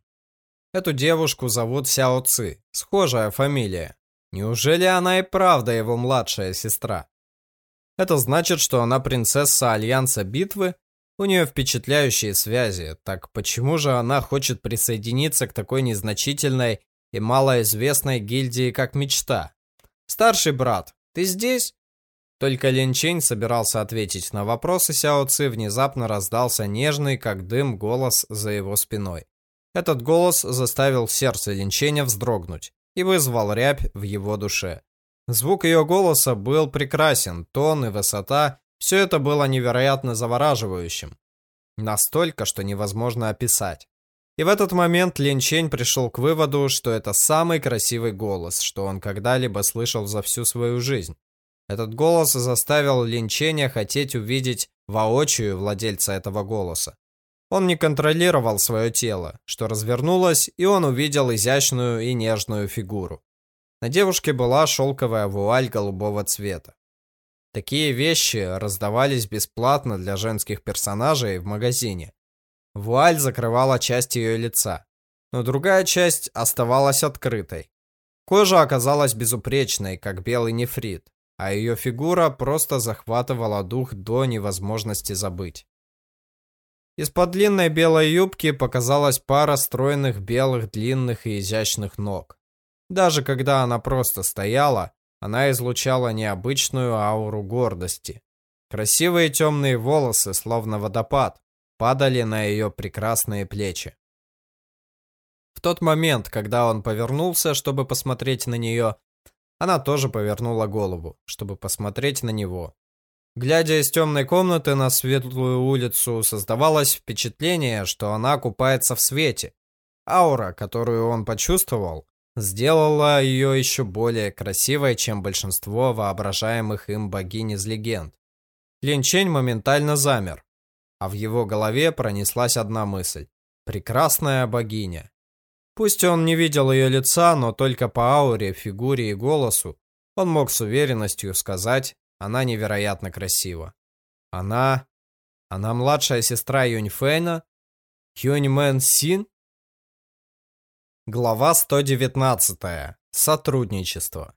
Эту девушку зовут Сяо Ци, схожая фамилия. Неужели она и правда его младшая сестра? Это значит, что она принцесса Альянса Битвы? У нее впечатляющие связи, так почему же она хочет присоединиться к такой незначительной и малоизвестной гильдии, как Мечта? Старший брат, ты здесь? Только Лин Чень собирался ответить на вопросы Сяо Ци, внезапно раздался нежный, как дым, голос за его спиной. Этот голос заставил сердце Линченя вздрогнуть и вызвал рябь в его душе. Звук ее голоса был прекрасен, тон и высота, все это было невероятно завораживающим. Настолько, что невозможно описать. И в этот момент Лин Чень пришел к выводу, что это самый красивый голос, что он когда-либо слышал за всю свою жизнь. Этот голос заставил Лин Ченя хотеть увидеть воочию владельца этого голоса. Он не контролировал свое тело, что развернулось, и он увидел изящную и нежную фигуру. На девушке была шелковая вуаль голубого цвета. Такие вещи раздавались бесплатно для женских персонажей в магазине. Вуаль закрывала часть ее лица, но другая часть оставалась открытой. Кожа оказалась безупречной, как белый нефрит, а ее фигура просто захватывала дух до невозможности забыть. Из-под длинной белой юбки показалась пара стройных белых длинных и изящных ног. Даже когда она просто стояла, она излучала необычную ауру гордости. Красивые темные волосы, словно водопад, падали на ее прекрасные плечи. В тот момент, когда он повернулся, чтобы посмотреть на нее, она тоже повернула голову, чтобы посмотреть на него. Глядя из темной комнаты на светлую улицу, создавалось впечатление, что она купается в свете. Аура, которую он почувствовал, сделала ее еще более красивой, чем большинство воображаемых им богинь из легенд. Линчень моментально замер, а в его голове пронеслась одна мысль. Прекрасная богиня. Пусть он не видел ее лица, но только по ауре, фигуре и голосу он мог с уверенностью сказать, она невероятно красива. Она... Она младшая сестра Юньфэна? Юньмэн Син? Глава 119. Сотрудничество.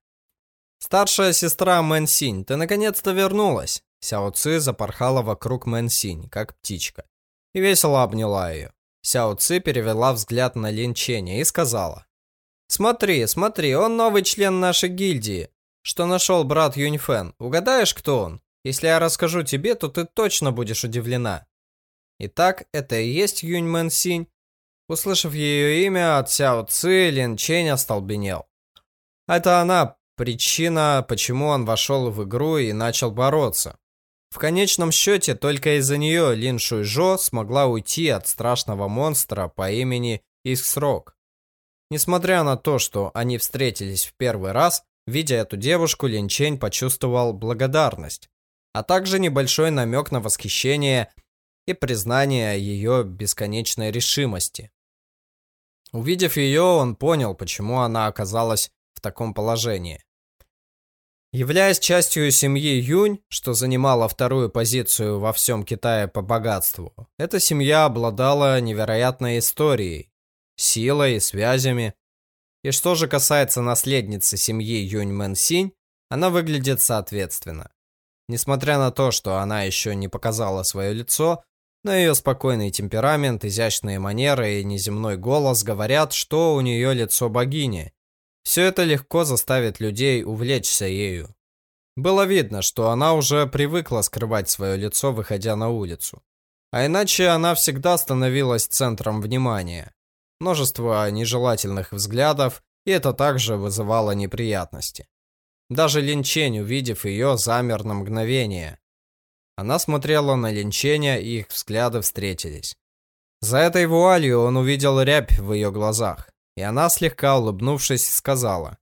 Старшая сестра Мэн Синь, ты наконец-то вернулась. Сяо Ци запорхала вокруг Мэн Синь, как птичка, и весело обняла ее. Сяо Ци перевела взгляд на Лин Ченя и сказала. «Смотри, смотри, он новый член нашей гильдии что нашел брат Юньфэн. Угадаешь, кто он? Если я расскажу тебе, то ты точно будешь удивлена. Итак, это и есть Юньмэн Синь. Услышав ее имя, от Ци Лин Чень остолбенел. Это она причина, почему он вошел в игру и начал бороться. В конечном счете, только из-за нее Лин Шуйжо смогла уйти от страшного монстра по имени Исрок. Несмотря на то, что они встретились в первый раз, Видя эту девушку, Лин Чень почувствовал благодарность, а также небольшой намек на восхищение и признание ее бесконечной решимости. Увидев ее, он понял, почему она оказалась в таком положении. Являясь частью семьи Юнь, что занимала вторую позицию во всем Китае по богатству, эта семья обладала невероятной историей, силой связями, и что же касается наследницы семьи Юнь Мэн Синь, она выглядит соответственно. Несмотря на то, что она еще не показала свое лицо, но ее спокойный темперамент, изящные манеры и неземной голос говорят, что у нее лицо богини. Все это легко заставит людей увлечься ею. Было видно, что она уже привыкла скрывать свое лицо, выходя на улицу. А иначе она всегда становилась центром внимания. Множество нежелательных взглядов, и это также вызывало неприятности. Даже Линчень, увидев ее, замер на мгновение. Она смотрела на Линченя, и их взгляды встретились. За этой вуалью он увидел рябь в ее глазах, и она, слегка улыбнувшись, сказала.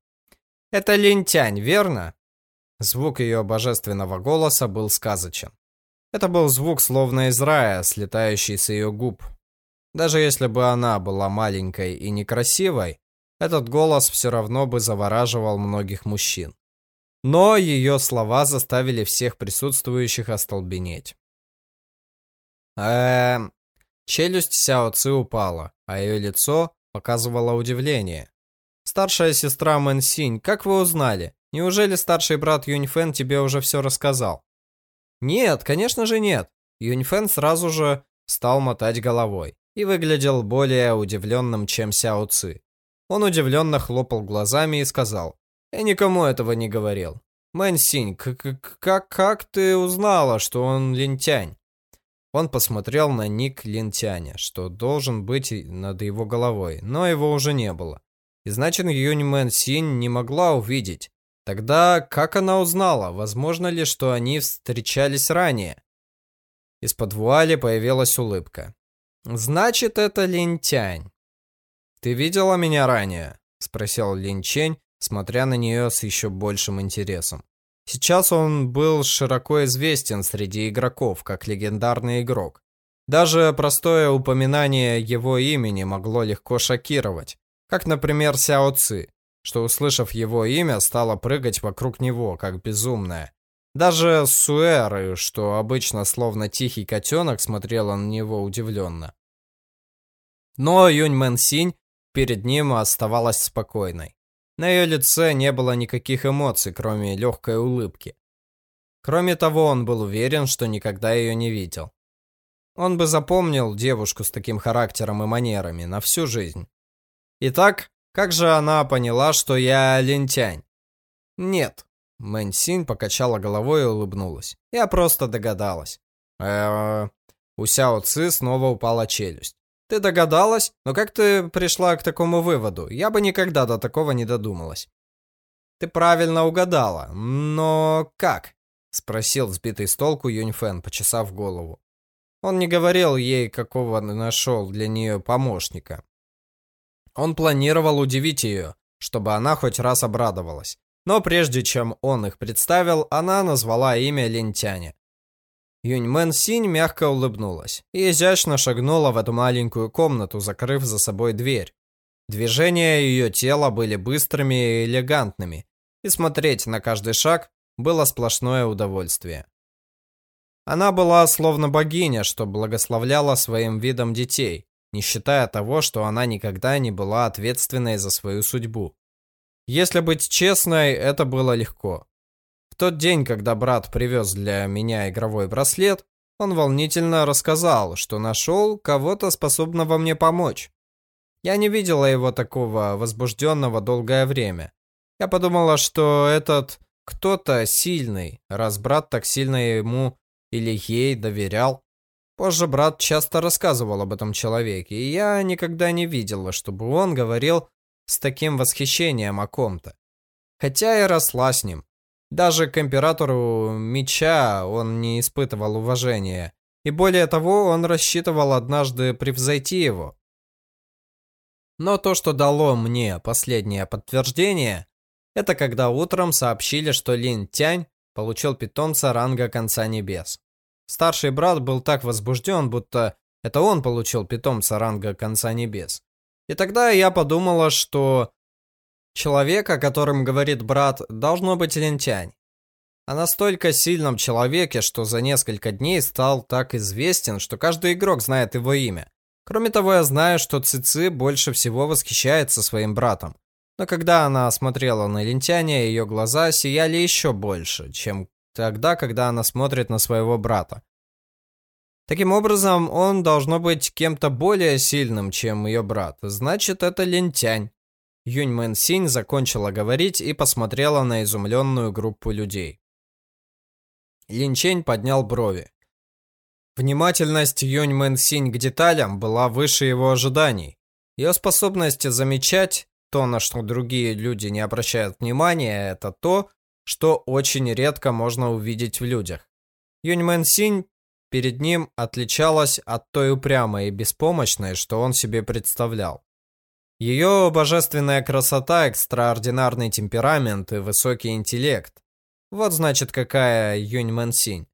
«Это Линтянь, верно?» Звук ее божественного голоса был сказочен. Это был звук словно из рая, слетающий с ее губ. Даже если бы она была маленькой и некрасивой, этот голос все равно бы завораживал многих мужчин. Но ее слова заставили всех присутствующих остолбенеть. Эм... Челюсть Сяо Ци упала, а ее лицо показывало удивление. «Старшая сестра Мэн Синь, как вы узнали? Неужели старший брат Юнь Фэн тебе уже все рассказал?» «Нет, конечно же нет». Юнь Фэн сразу же стал мотать головой и выглядел более удивленным, чем Сяо Ци. Он удивленно хлопал глазами и сказал, «Я никому этого не говорил. Мэн Синь, как, как ты узнала, что он Лин Тянь?» Он посмотрел на ник Лин Тяня, что должен быть над его головой, но его уже не было. И значит, Юнь Мэн не могла увидеть. Тогда как она узнала? Возможно ли, что они встречались ранее? Из-под вуали появилась улыбка. «Значит, это Линтянь». «Ты видела меня ранее?» — спросил Линчень, смотря на нее с еще большим интересом. Сейчас он был широко известен среди игроков, как легендарный игрок. Даже простое упоминание его имени могло легко шокировать, как, например, Сяо Ци, что, услышав его имя, стала прыгать вокруг него, как безумная. Даже Суэры, что обычно словно тихий котенок, смотрела на него удивленно. Но Юнь Мэн Синь перед ним оставалась спокойной. На ее лице не было никаких эмоций, кроме легкой улыбки. Кроме того, он был уверен, что никогда ее не видел. Он бы запомнил девушку с таким характером и манерами на всю жизнь. Итак, как же она поняла, что я Лин Тянь? Нет. Мэн Синь покачала головой и улыбнулась. Я просто догадалась. Э, -э, -э. У Сяо Ци снова упала челюсть. Ты догадалась? Но как ты пришла к такому выводу? Я бы никогда до такого не додумалась. Ты правильно угадала, но как? Спросил сбитый с толку Юньфэн, почесав голову. Он не говорил ей, какого нашел для нее помощника. Он планировал удивить ее, чтобы она хоть раз обрадовалась. Но прежде чем он их представил, она назвала имя Лентяня. Юньмен Синь мягко улыбнулась и изящно шагнула в эту маленькую комнату, закрыв за собой дверь. Движения ее тела были быстрыми и элегантными, и смотреть на каждый шаг было сплошное удовольствие. Она была словно богиня, что благословляла своим видом детей, не считая того, что она никогда не была ответственной за свою судьбу. Если быть честной, это было легко тот день, когда брат привез для меня игровой браслет, он волнительно рассказал, что нашел кого-то способного мне помочь. Я не видела его такого возбужденного долгое время. Я подумала, что этот кто-то сильный, раз брат так сильно ему или ей доверял. Позже брат часто рассказывал об этом человеке, и я никогда не видела, чтобы он говорил с таким восхищением о ком-то. Хотя я росла с ним. Даже к императору меча он не испытывал уважения. И более того, он рассчитывал однажды превзойти его. Но то, что дало мне последнее подтверждение, это когда утром сообщили, что Лин Тянь получил питомца ранга Конца Небес. Старший брат был так возбужден, будто это он получил питомца ранга Конца Небес. И тогда я подумала, что Человек, о котором говорит брат, должно быть лентянь. О настолько сильном человеке, что за несколько дней стал так известен, что каждый игрок знает его имя. Кроме того, я знаю, что Цици больше всего восхищается своим братом. Но когда она смотрела на лентяня, ее глаза сияли еще больше, чем тогда, когда она смотрит на своего брата. Таким образом, он должно быть кем-то более сильным, чем ее брат. Значит, это Лин Тянь. Юнь Мэн Синь закончила говорить и посмотрела на изумленную группу людей. Лин Чень поднял брови. Внимательность Юнь Мэн Синь к деталям была выше его ожиданий. Ее способность замечать то, на что другие люди не обращают внимания, это то, что очень редко можно увидеть в людях. Юнь Мэн Синь перед ним отличалась от той упрямой и беспомощной, что он себе представлял. Ее божественная красота, экстраординарный темперамент и высокий интеллект. Вот значит, какая Юнь Мэн Синь.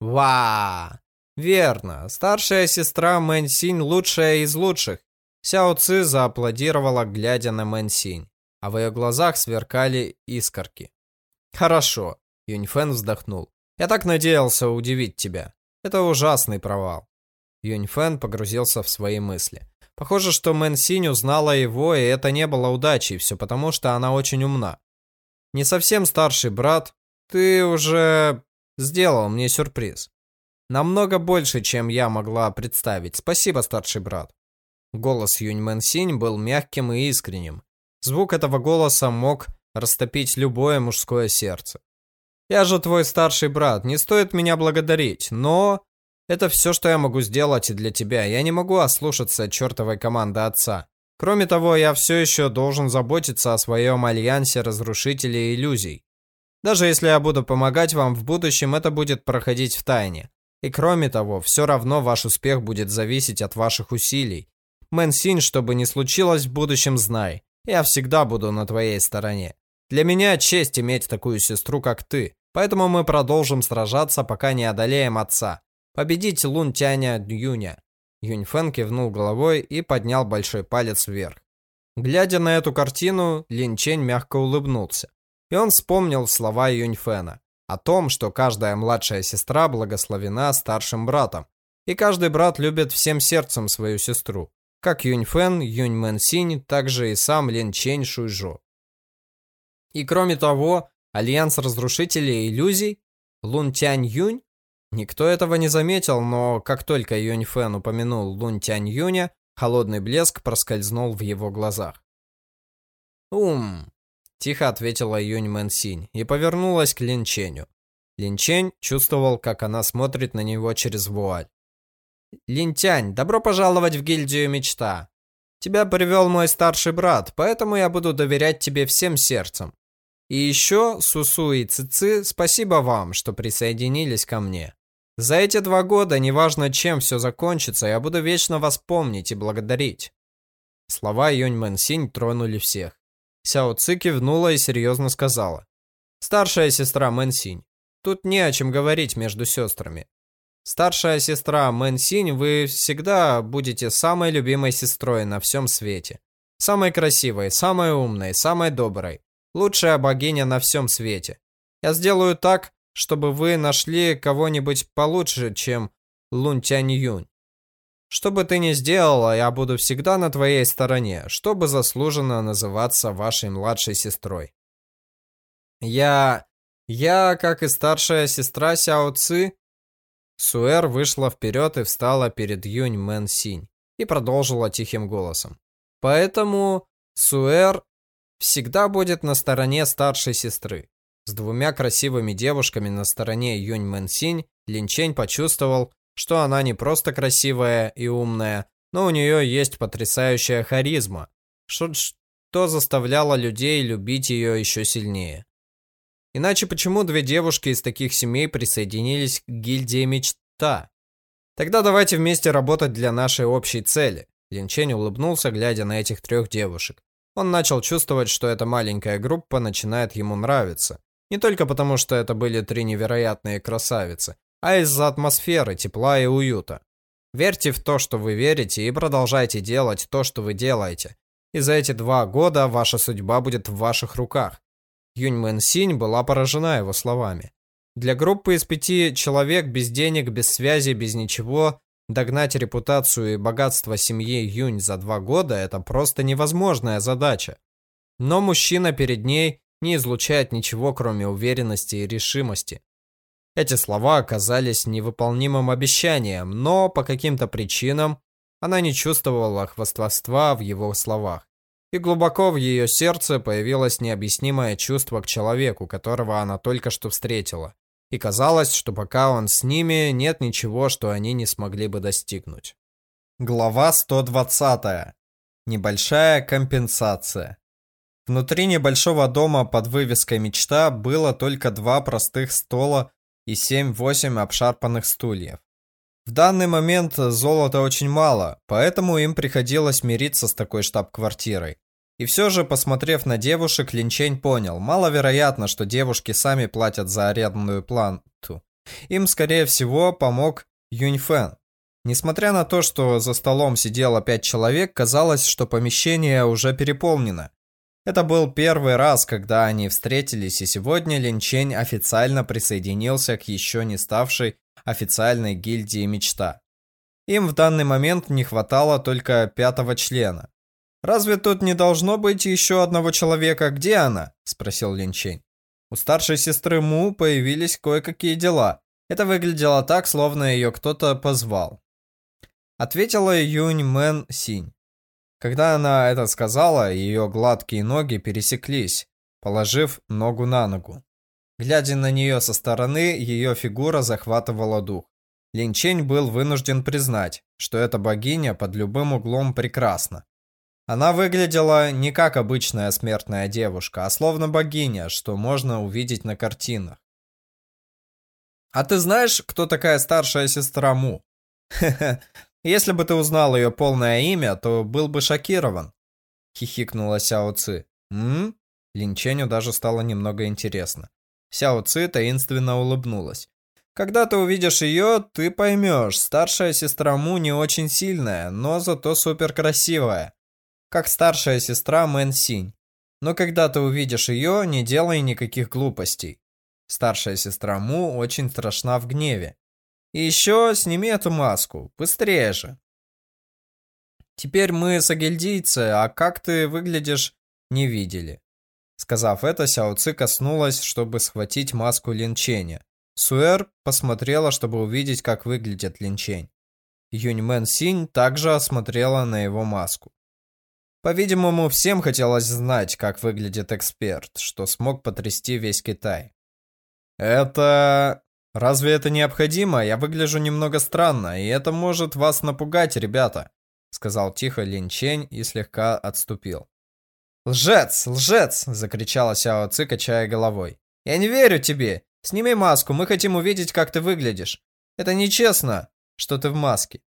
Ва! Верно, старшая сестра Мэн Синь лучшая из лучших. Сяо Ци зааплодировала, глядя на Мэн Синь, а в ее глазах сверкали искорки. Хорошо, Юнь Фэн вздохнул. Я так надеялся удивить тебя. Это ужасный провал. Юнь Фэн погрузился в свои мысли. Похоже, что Мэн Синь узнала его, и это не было удачей, все потому, что она очень умна. Не совсем старший брат, ты уже сделал мне сюрприз. Намного больше, чем я могла представить. Спасибо, старший брат. Голос Юнь Мэн Синь был мягким и искренним. Звук этого голоса мог растопить любое мужское сердце. Я же твой старший брат, не стоит меня благодарить, но... Это все, что я могу сделать и для тебя. Я не могу ослушаться чертовой команды отца. Кроме того, я все еще должен заботиться о своем альянсе разрушителей иллюзий. Даже если я буду помогать вам в будущем, это будет проходить в тайне. И кроме того, все равно ваш успех будет зависеть от ваших усилий. Мэн Синь, что бы ни случилось в будущем, знай, я всегда буду на твоей стороне. Для меня честь иметь такую сестру, как ты, поэтому мы продолжим сражаться, пока не одолеем отца. Победить Лун Тяня Юня. Юнь Фэн кивнул головой и поднял большой палец вверх. Глядя на эту картину, Лин Чень мягко улыбнулся. И он вспомнил слова Юньфена о том, что каждая младшая сестра благословена старшим братом, и каждый брат любит всем сердцем свою сестру, как Юнь Фэн, Юнь Мэн Синь, также и сам Лин Чень Шуйжо. И кроме того, Альянс Разрушителей Иллюзий, Лун Тянь Юнь, никто этого не заметил, но как только Юнь Фэн упомянул Лун Тянь Юня, холодный блеск проскользнул в его глазах. «Ум, Тихо ответила Юнь Мэн Синь и повернулась к Лин Ченю. Лин Чень чувствовал, как она смотрит на него через вуаль. Лин Тянь, добро пожаловать в гильдию мечта. Тебя привел мой старший брат, поэтому я буду доверять тебе всем сердцем. И еще, Сусу и Цици, спасибо вам, что присоединились ко мне. За эти два года, неважно чем все закончится, я буду вечно вас помнить и благодарить. Слова Юнь Мэн Синь тронули всех. Сяо Ци кивнула и серьезно сказала. «Старшая сестра Мэн Синь, тут не о чем говорить между сестрами. Старшая сестра Мэн Синь, вы всегда будете самой любимой сестрой на всем свете. Самой красивой, самой умной, самой доброй. Лучшая богиня на всем свете. Я сделаю так, чтобы вы нашли кого-нибудь получше, чем Лун Тянь Юнь. Что бы ты ни сделала, я буду всегда на твоей стороне, чтобы заслуженно называться вашей младшей сестрой. Я... я, как и старшая сестра Сяо Ци... Суэр вышла вперед и встала перед Юнь Мэн Синь и продолжила тихим голосом. Поэтому Суэр всегда будет на стороне старшей сестры. С двумя красивыми девушками на стороне Юнь Мэн Синь Лин Чень почувствовал, что она не просто красивая и умная, но у нее есть потрясающая харизма, что, что заставляло людей любить ее еще сильнее. Иначе почему две девушки из таких семей присоединились к гильдии мечта? Тогда давайте вместе работать для нашей общей цели. Лин Чень улыбнулся, глядя на этих трех девушек. Он начал чувствовать, что эта маленькая группа начинает ему нравиться. Не только потому, что это были три невероятные красавицы, а из-за атмосферы, тепла и уюта. Верьте в то, что вы верите, и продолжайте делать то, что вы делаете. И за эти два года ваша судьба будет в ваших руках. Юнь Мэн Синь была поражена его словами. Для группы из пяти человек без денег, без связи, без ничего, догнать репутацию и богатство семьи Юнь за два года – это просто невозможная задача. Но мужчина перед ней не излучает ничего, кроме уверенности и решимости. Эти слова оказались невыполнимым обещанием, но по каким-то причинам она не чувствовала хвастовства в его словах. И глубоко в ее сердце появилось необъяснимое чувство к человеку, которого она только что встретила. И казалось, что пока он с ними, нет ничего, что они не смогли бы достигнуть. Глава 120. Небольшая компенсация. Внутри небольшого дома под вывеской «Мечта» было только два простых стола и 7-8 обшарпанных стульев. В данный момент золота очень мало, поэтому им приходилось мириться с такой штаб-квартирой. И все же, посмотрев на девушек, Линчень понял, маловероятно, что девушки сами платят за арендную плату. Им, скорее всего, помог Юньфэн. Несмотря на то, что за столом сидело пять человек, казалось, что помещение уже переполнено. Это был первый раз, когда они встретились, и сегодня Линчень официально присоединился к еще не ставшей официальной гильдии «Мечта». Им в данный момент не хватало только пятого члена. «Разве тут не должно быть еще одного человека? Где она?» – спросил Линчень. У старшей сестры Му появились кое-какие дела. Это выглядело так, словно ее кто-то позвал. Ответила Юнь Мэн Синь. Когда она это сказала, ее гладкие ноги пересеклись, положив ногу на ногу. Глядя на нее со стороны, ее фигура захватывала дух. Линчень был вынужден признать, что эта богиня под любым углом прекрасна. Она выглядела не как обычная смертная девушка, а словно богиня, что можно увидеть на картинах. «А ты знаешь, кто такая старшая сестра Му?» «Хе-хе, если бы ты узнал ее полное имя, то был бы шокирован. Хихикнула Сяо Ци. М? Линченю даже стало немного интересно. Сяо Ци таинственно улыбнулась. Когда ты увидишь ее, ты поймешь, старшая сестра Му не очень сильная, но зато супер красивая. Как старшая сестра Мэн Синь. Но когда ты увидишь ее, не делай никаких глупостей. Старшая сестра Му очень страшна в гневе. И еще сними эту маску. Быстрее же. Теперь мы сагильдийцы, а как ты выглядишь, не видели. Сказав это, Сяо Ци коснулась, чтобы схватить маску Линченя. Суэр посмотрела, чтобы увидеть, как выглядит Линчень. Юньмен Синь также осмотрела на его маску. По-видимому, всем хотелось знать, как выглядит эксперт, что смог потрясти весь Китай. «Это... «Разве это необходимо? Я выгляжу немного странно, и это может вас напугать, ребята», сказал тихо Лин Чень и слегка отступил. «Лжец! Лжец!» – закричала Сяо Ци, качая головой. «Я не верю тебе! Сними маску, мы хотим увидеть, как ты выглядишь. Это нечестно, что ты в маске».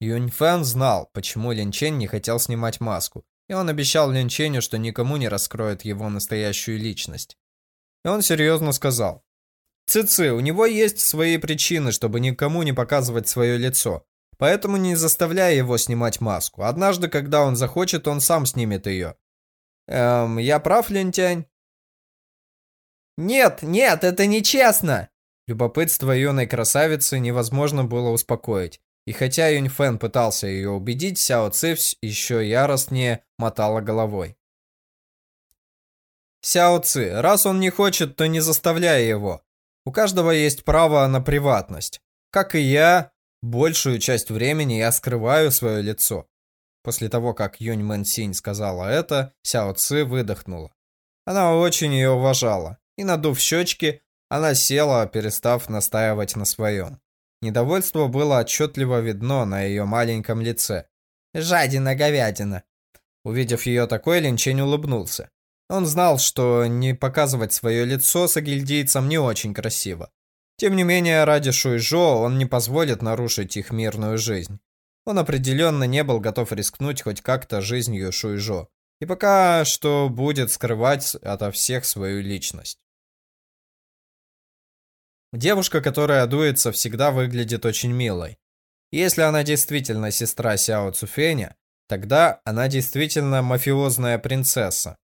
Юнь Фэн знал, почему Лин Чень не хотел снимать маску, и он обещал Лин Ченю, что никому не раскроет его настоящую личность. И он серьезно сказал, Цици, у него есть свои причины, чтобы никому не показывать свое лицо. Поэтому не заставляй его снимать маску. Однажды, когда он захочет, он сам снимет ее. Эм, я прав, лентянь? Нет, нет, это нечестно! Любопытство юной красавицы невозможно было успокоить. И хотя Юнь Фэн пытался ее убедить, Сяо Ци еще яростнее мотала головой. Сяо Ци, раз он не хочет, то не заставляй его. У каждого есть право на приватность. Как и я, большую часть времени я скрываю свое лицо. После того, как Юнь Мэн Синь сказала это, Сяо Ци выдохнула. Она очень ее уважала, и надув щечки, она села, перестав настаивать на своем. Недовольство было отчетливо видно на ее маленьком лице. «Жадина-говядина!» Увидев ее такой, Линчень улыбнулся. Он знал, что не показывать свое лицо с агильдийцам не очень красиво. Тем не менее, ради Шуйжо он не позволит нарушить их мирную жизнь. Он определенно не был готов рискнуть хоть как-то жизнью Шуйжо. И пока что будет скрывать ото всех свою личность. Девушка, которая дуется, всегда выглядит очень милой. Если она действительно сестра Сяо Цуфеня, тогда она действительно мафиозная принцесса.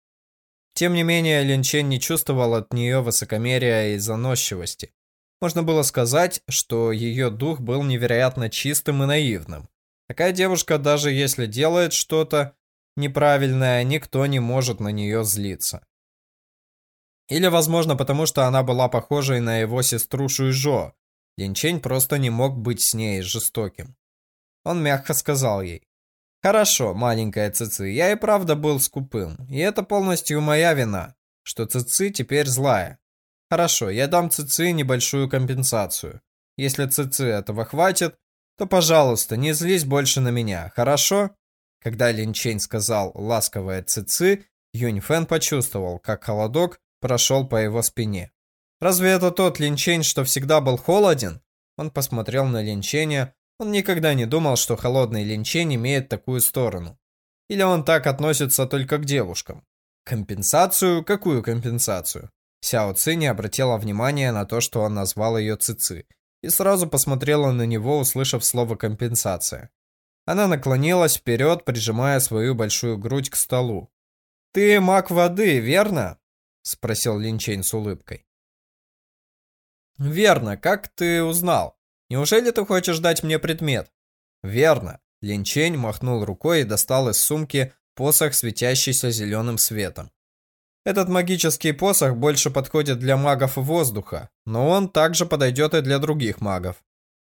Тем не менее, Лин Чен не чувствовал от нее высокомерия и заносчивости. Можно было сказать, что ее дух был невероятно чистым и наивным. Такая девушка, даже если делает что-то неправильное, никто не может на нее злиться. Или, возможно, потому что она была похожей на его сестру Шуйжо. Линчень просто не мог быть с ней жестоким. Он мягко сказал ей, Хорошо, маленькая Цици, я и правда был скупым. И это полностью моя вина, что Цици теперь злая. Хорошо, я дам Цици небольшую компенсацию. Если Цици этого хватит, то, пожалуйста, не злись больше на меня, хорошо? Когда Лин Чень сказал ласковое Цици, Юнь Фэн почувствовал, как холодок прошел по его спине. Разве это тот Лин Чень, что всегда был холоден? Он посмотрел на Лин Ченя. Он никогда не думал, что холодный Лин Чень имеет такую сторону. Или он так относится только к девушкам? Компенсацию? Какую компенсацию? Сяо Ци не обратила внимания на то, что он назвал ее Цици, и сразу посмотрела на него, услышав слово «компенсация». Она наклонилась вперед, прижимая свою большую грудь к столу. «Ты маг воды, верно?» — спросил Линчейн с улыбкой. «Верно. Как ты узнал? Неужели ты хочешь дать мне предмет?» «Верно». Линчень махнул рукой и достал из сумки посох, светящийся зеленым светом. Этот магический посох больше подходит для магов воздуха, но он также подойдет и для других магов.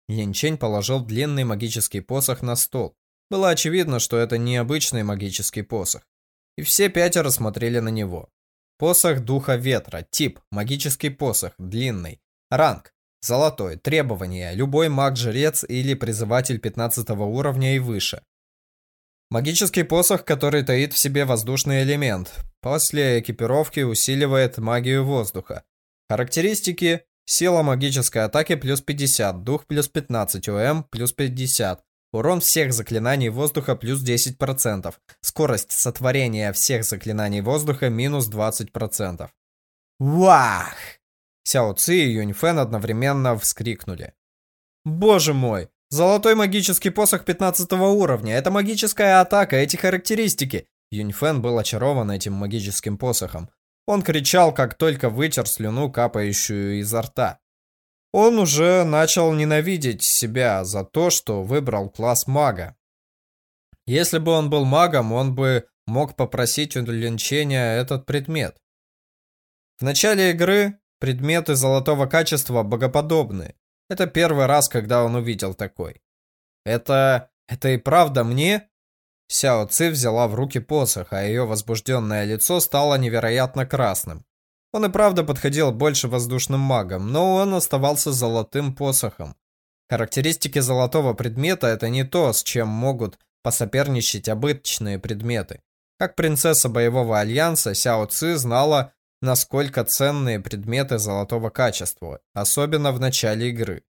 Янчень положил длинный магический посох на стол. Было очевидно, что это необычный магический посох. И все пятеро смотрели на него. Посох Духа Ветра, тип, магический посох, длинный. Ранг, золотой, требования, любой маг-жрец или призыватель 15 уровня и выше. Магический посох, который таит в себе воздушный элемент. После экипировки усиливает магию воздуха. Характеристики. Сила магической атаки плюс 50, дух плюс 15, ОМ плюс 50. Урон всех заклинаний воздуха плюс 10%. Скорость сотворения всех заклинаний воздуха минус 20%. Вах! Сяо Ци и Юнь Фэн одновременно вскрикнули. Боже мой! Золотой магический посох 15 уровня. Это магическая атака, эти характеристики. Юньфэн был очарован этим магическим посохом. Он кричал, как только вытер слюну, капающую изо рта. Он уже начал ненавидеть себя за то, что выбрал класс мага. Если бы он был магом, он бы мог попросить у Линчения этот предмет. В начале игры предметы золотого качества богоподобны. Это первый раз, когда он увидел такой. Это... это и правда мне? Сяо Ци взяла в руки посох, а ее возбужденное лицо стало невероятно красным. Он и правда подходил больше воздушным магам, но он оставался золотым посохом. Характеристики золотого предмета это не то, с чем могут посоперничать обычные предметы. Как принцесса боевого альянса, Сяо Ци знала, насколько ценные предметы золотого качества, особенно в начале игры.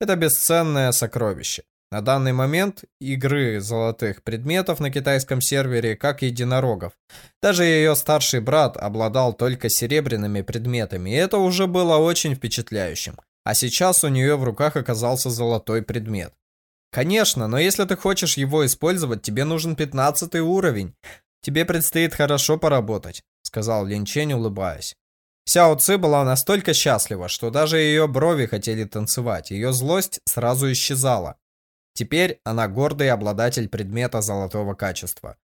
Это бесценное сокровище. На данный момент игры золотых предметов на китайском сервере как единорогов. Даже ее старший брат обладал только серебряными предметами, и это уже было очень впечатляющим. А сейчас у нее в руках оказался золотой предмет. Конечно, но если ты хочешь его использовать, тебе нужен 15 уровень. Тебе предстоит хорошо поработать сказал Лин улыбаясь. Сяо Ци была настолько счастлива, что даже ее брови хотели танцевать, ее злость сразу исчезала. Теперь она гордый обладатель предмета золотого качества.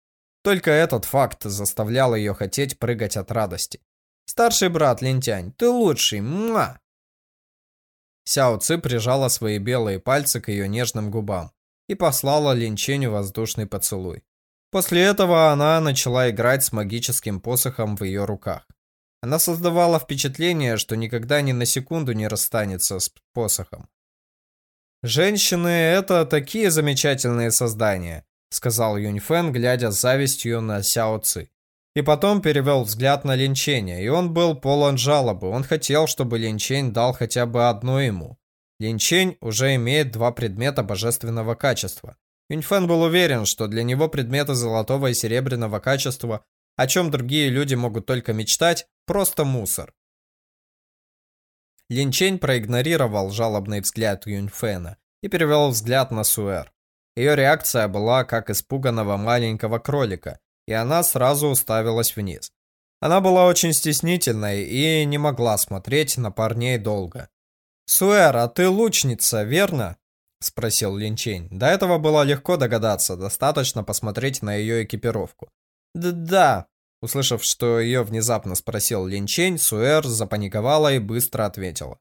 Только этот факт заставлял ее хотеть прыгать от радости. «Старший брат Линтянь, ты лучший, муа!» Сяо Ци прижала свои белые пальцы к ее нежным губам и послала Линченю воздушный поцелуй. После этого она начала играть с магическим посохом в ее руках. Она создавала впечатление, что никогда ни на секунду не расстанется с посохом. «Женщины — это такие замечательные создания», — сказал Юньфэн, глядя с завистью на Сяо Ци. И потом перевел взгляд на Линченя, и он был полон жалобы. Он хотел, чтобы Линчень дал хотя бы одно ему. Линчень уже имеет два предмета божественного качества. Юньфэн был уверен, что для него предметы золотого и серебряного качества, о чем другие люди могут только мечтать, просто мусор. Лин Чень проигнорировал жалобный взгляд Юньфэна и перевел взгляд на Суэр. Ее реакция была как испуганного маленького кролика, и она сразу уставилась вниз. Она была очень стеснительной и не могла смотреть на парней долго. «Суэр, а ты лучница, верно?» — спросил Линчень. До этого было легко догадаться, достаточно посмотреть на ее экипировку. «Да-да», услышав, что ее внезапно спросил Линчень, Суэр запаниковала и быстро ответила.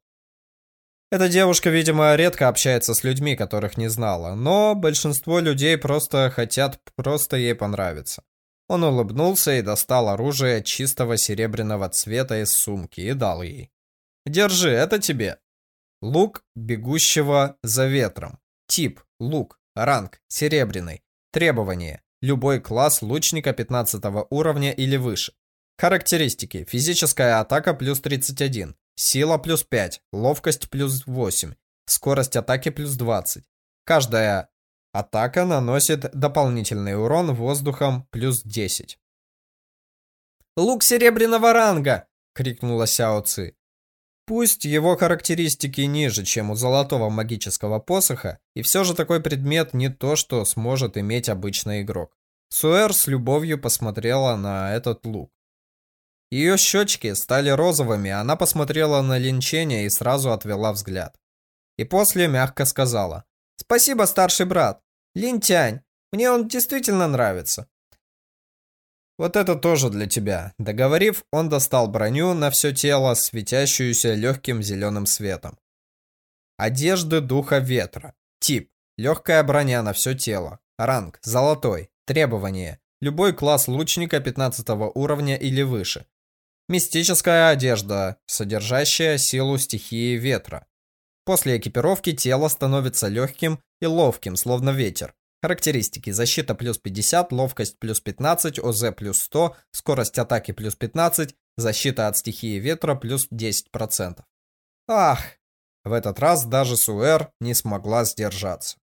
Эта девушка, видимо, редко общается с людьми, которых не знала, но большинство людей просто хотят просто ей понравиться. Он улыбнулся и достал оружие чистого серебряного цвета из сумки и дал ей. Держи, это тебе. Лук бегущего за ветром. Тип – лук. Ранг – серебряный. Требования – любой класс лучника 15 уровня или выше. Характеристики. Физическая атака плюс 31. Сила плюс 5. Ловкость плюс 8. Скорость атаки плюс 20. Каждая атака наносит дополнительный урон воздухом плюс 10. «Лук серебряного ранга!» — крикнула Сяо Ци. Пусть его характеристики ниже, чем у золотого магического посоха, и все же такой предмет не то, что сможет иметь обычный игрок. Суэр с любовью посмотрела на этот лук. Ее щечки стали розовыми, она посмотрела на линчение и сразу отвела взгляд. И после мягко сказала. «Спасибо, старший брат. Линтянь, мне он действительно нравится». Вот это тоже для тебя. Договорив, он достал броню на все тело, светящуюся легким зеленым светом. Одежды духа ветра. Тип. Легкая броня на все тело. Ранг. Золотой. Требования. Любой класс лучника 15 уровня или выше. Мистическая одежда, содержащая силу стихии ветра. После экипировки тело становится легким и ловким, словно ветер. Характеристики. Защита плюс 50, ловкость плюс 15, ОЗ плюс 100, скорость атаки плюс 15, защита от стихии ветра плюс 10%. Ах! В этот раз даже Суэр не смогла сдержаться.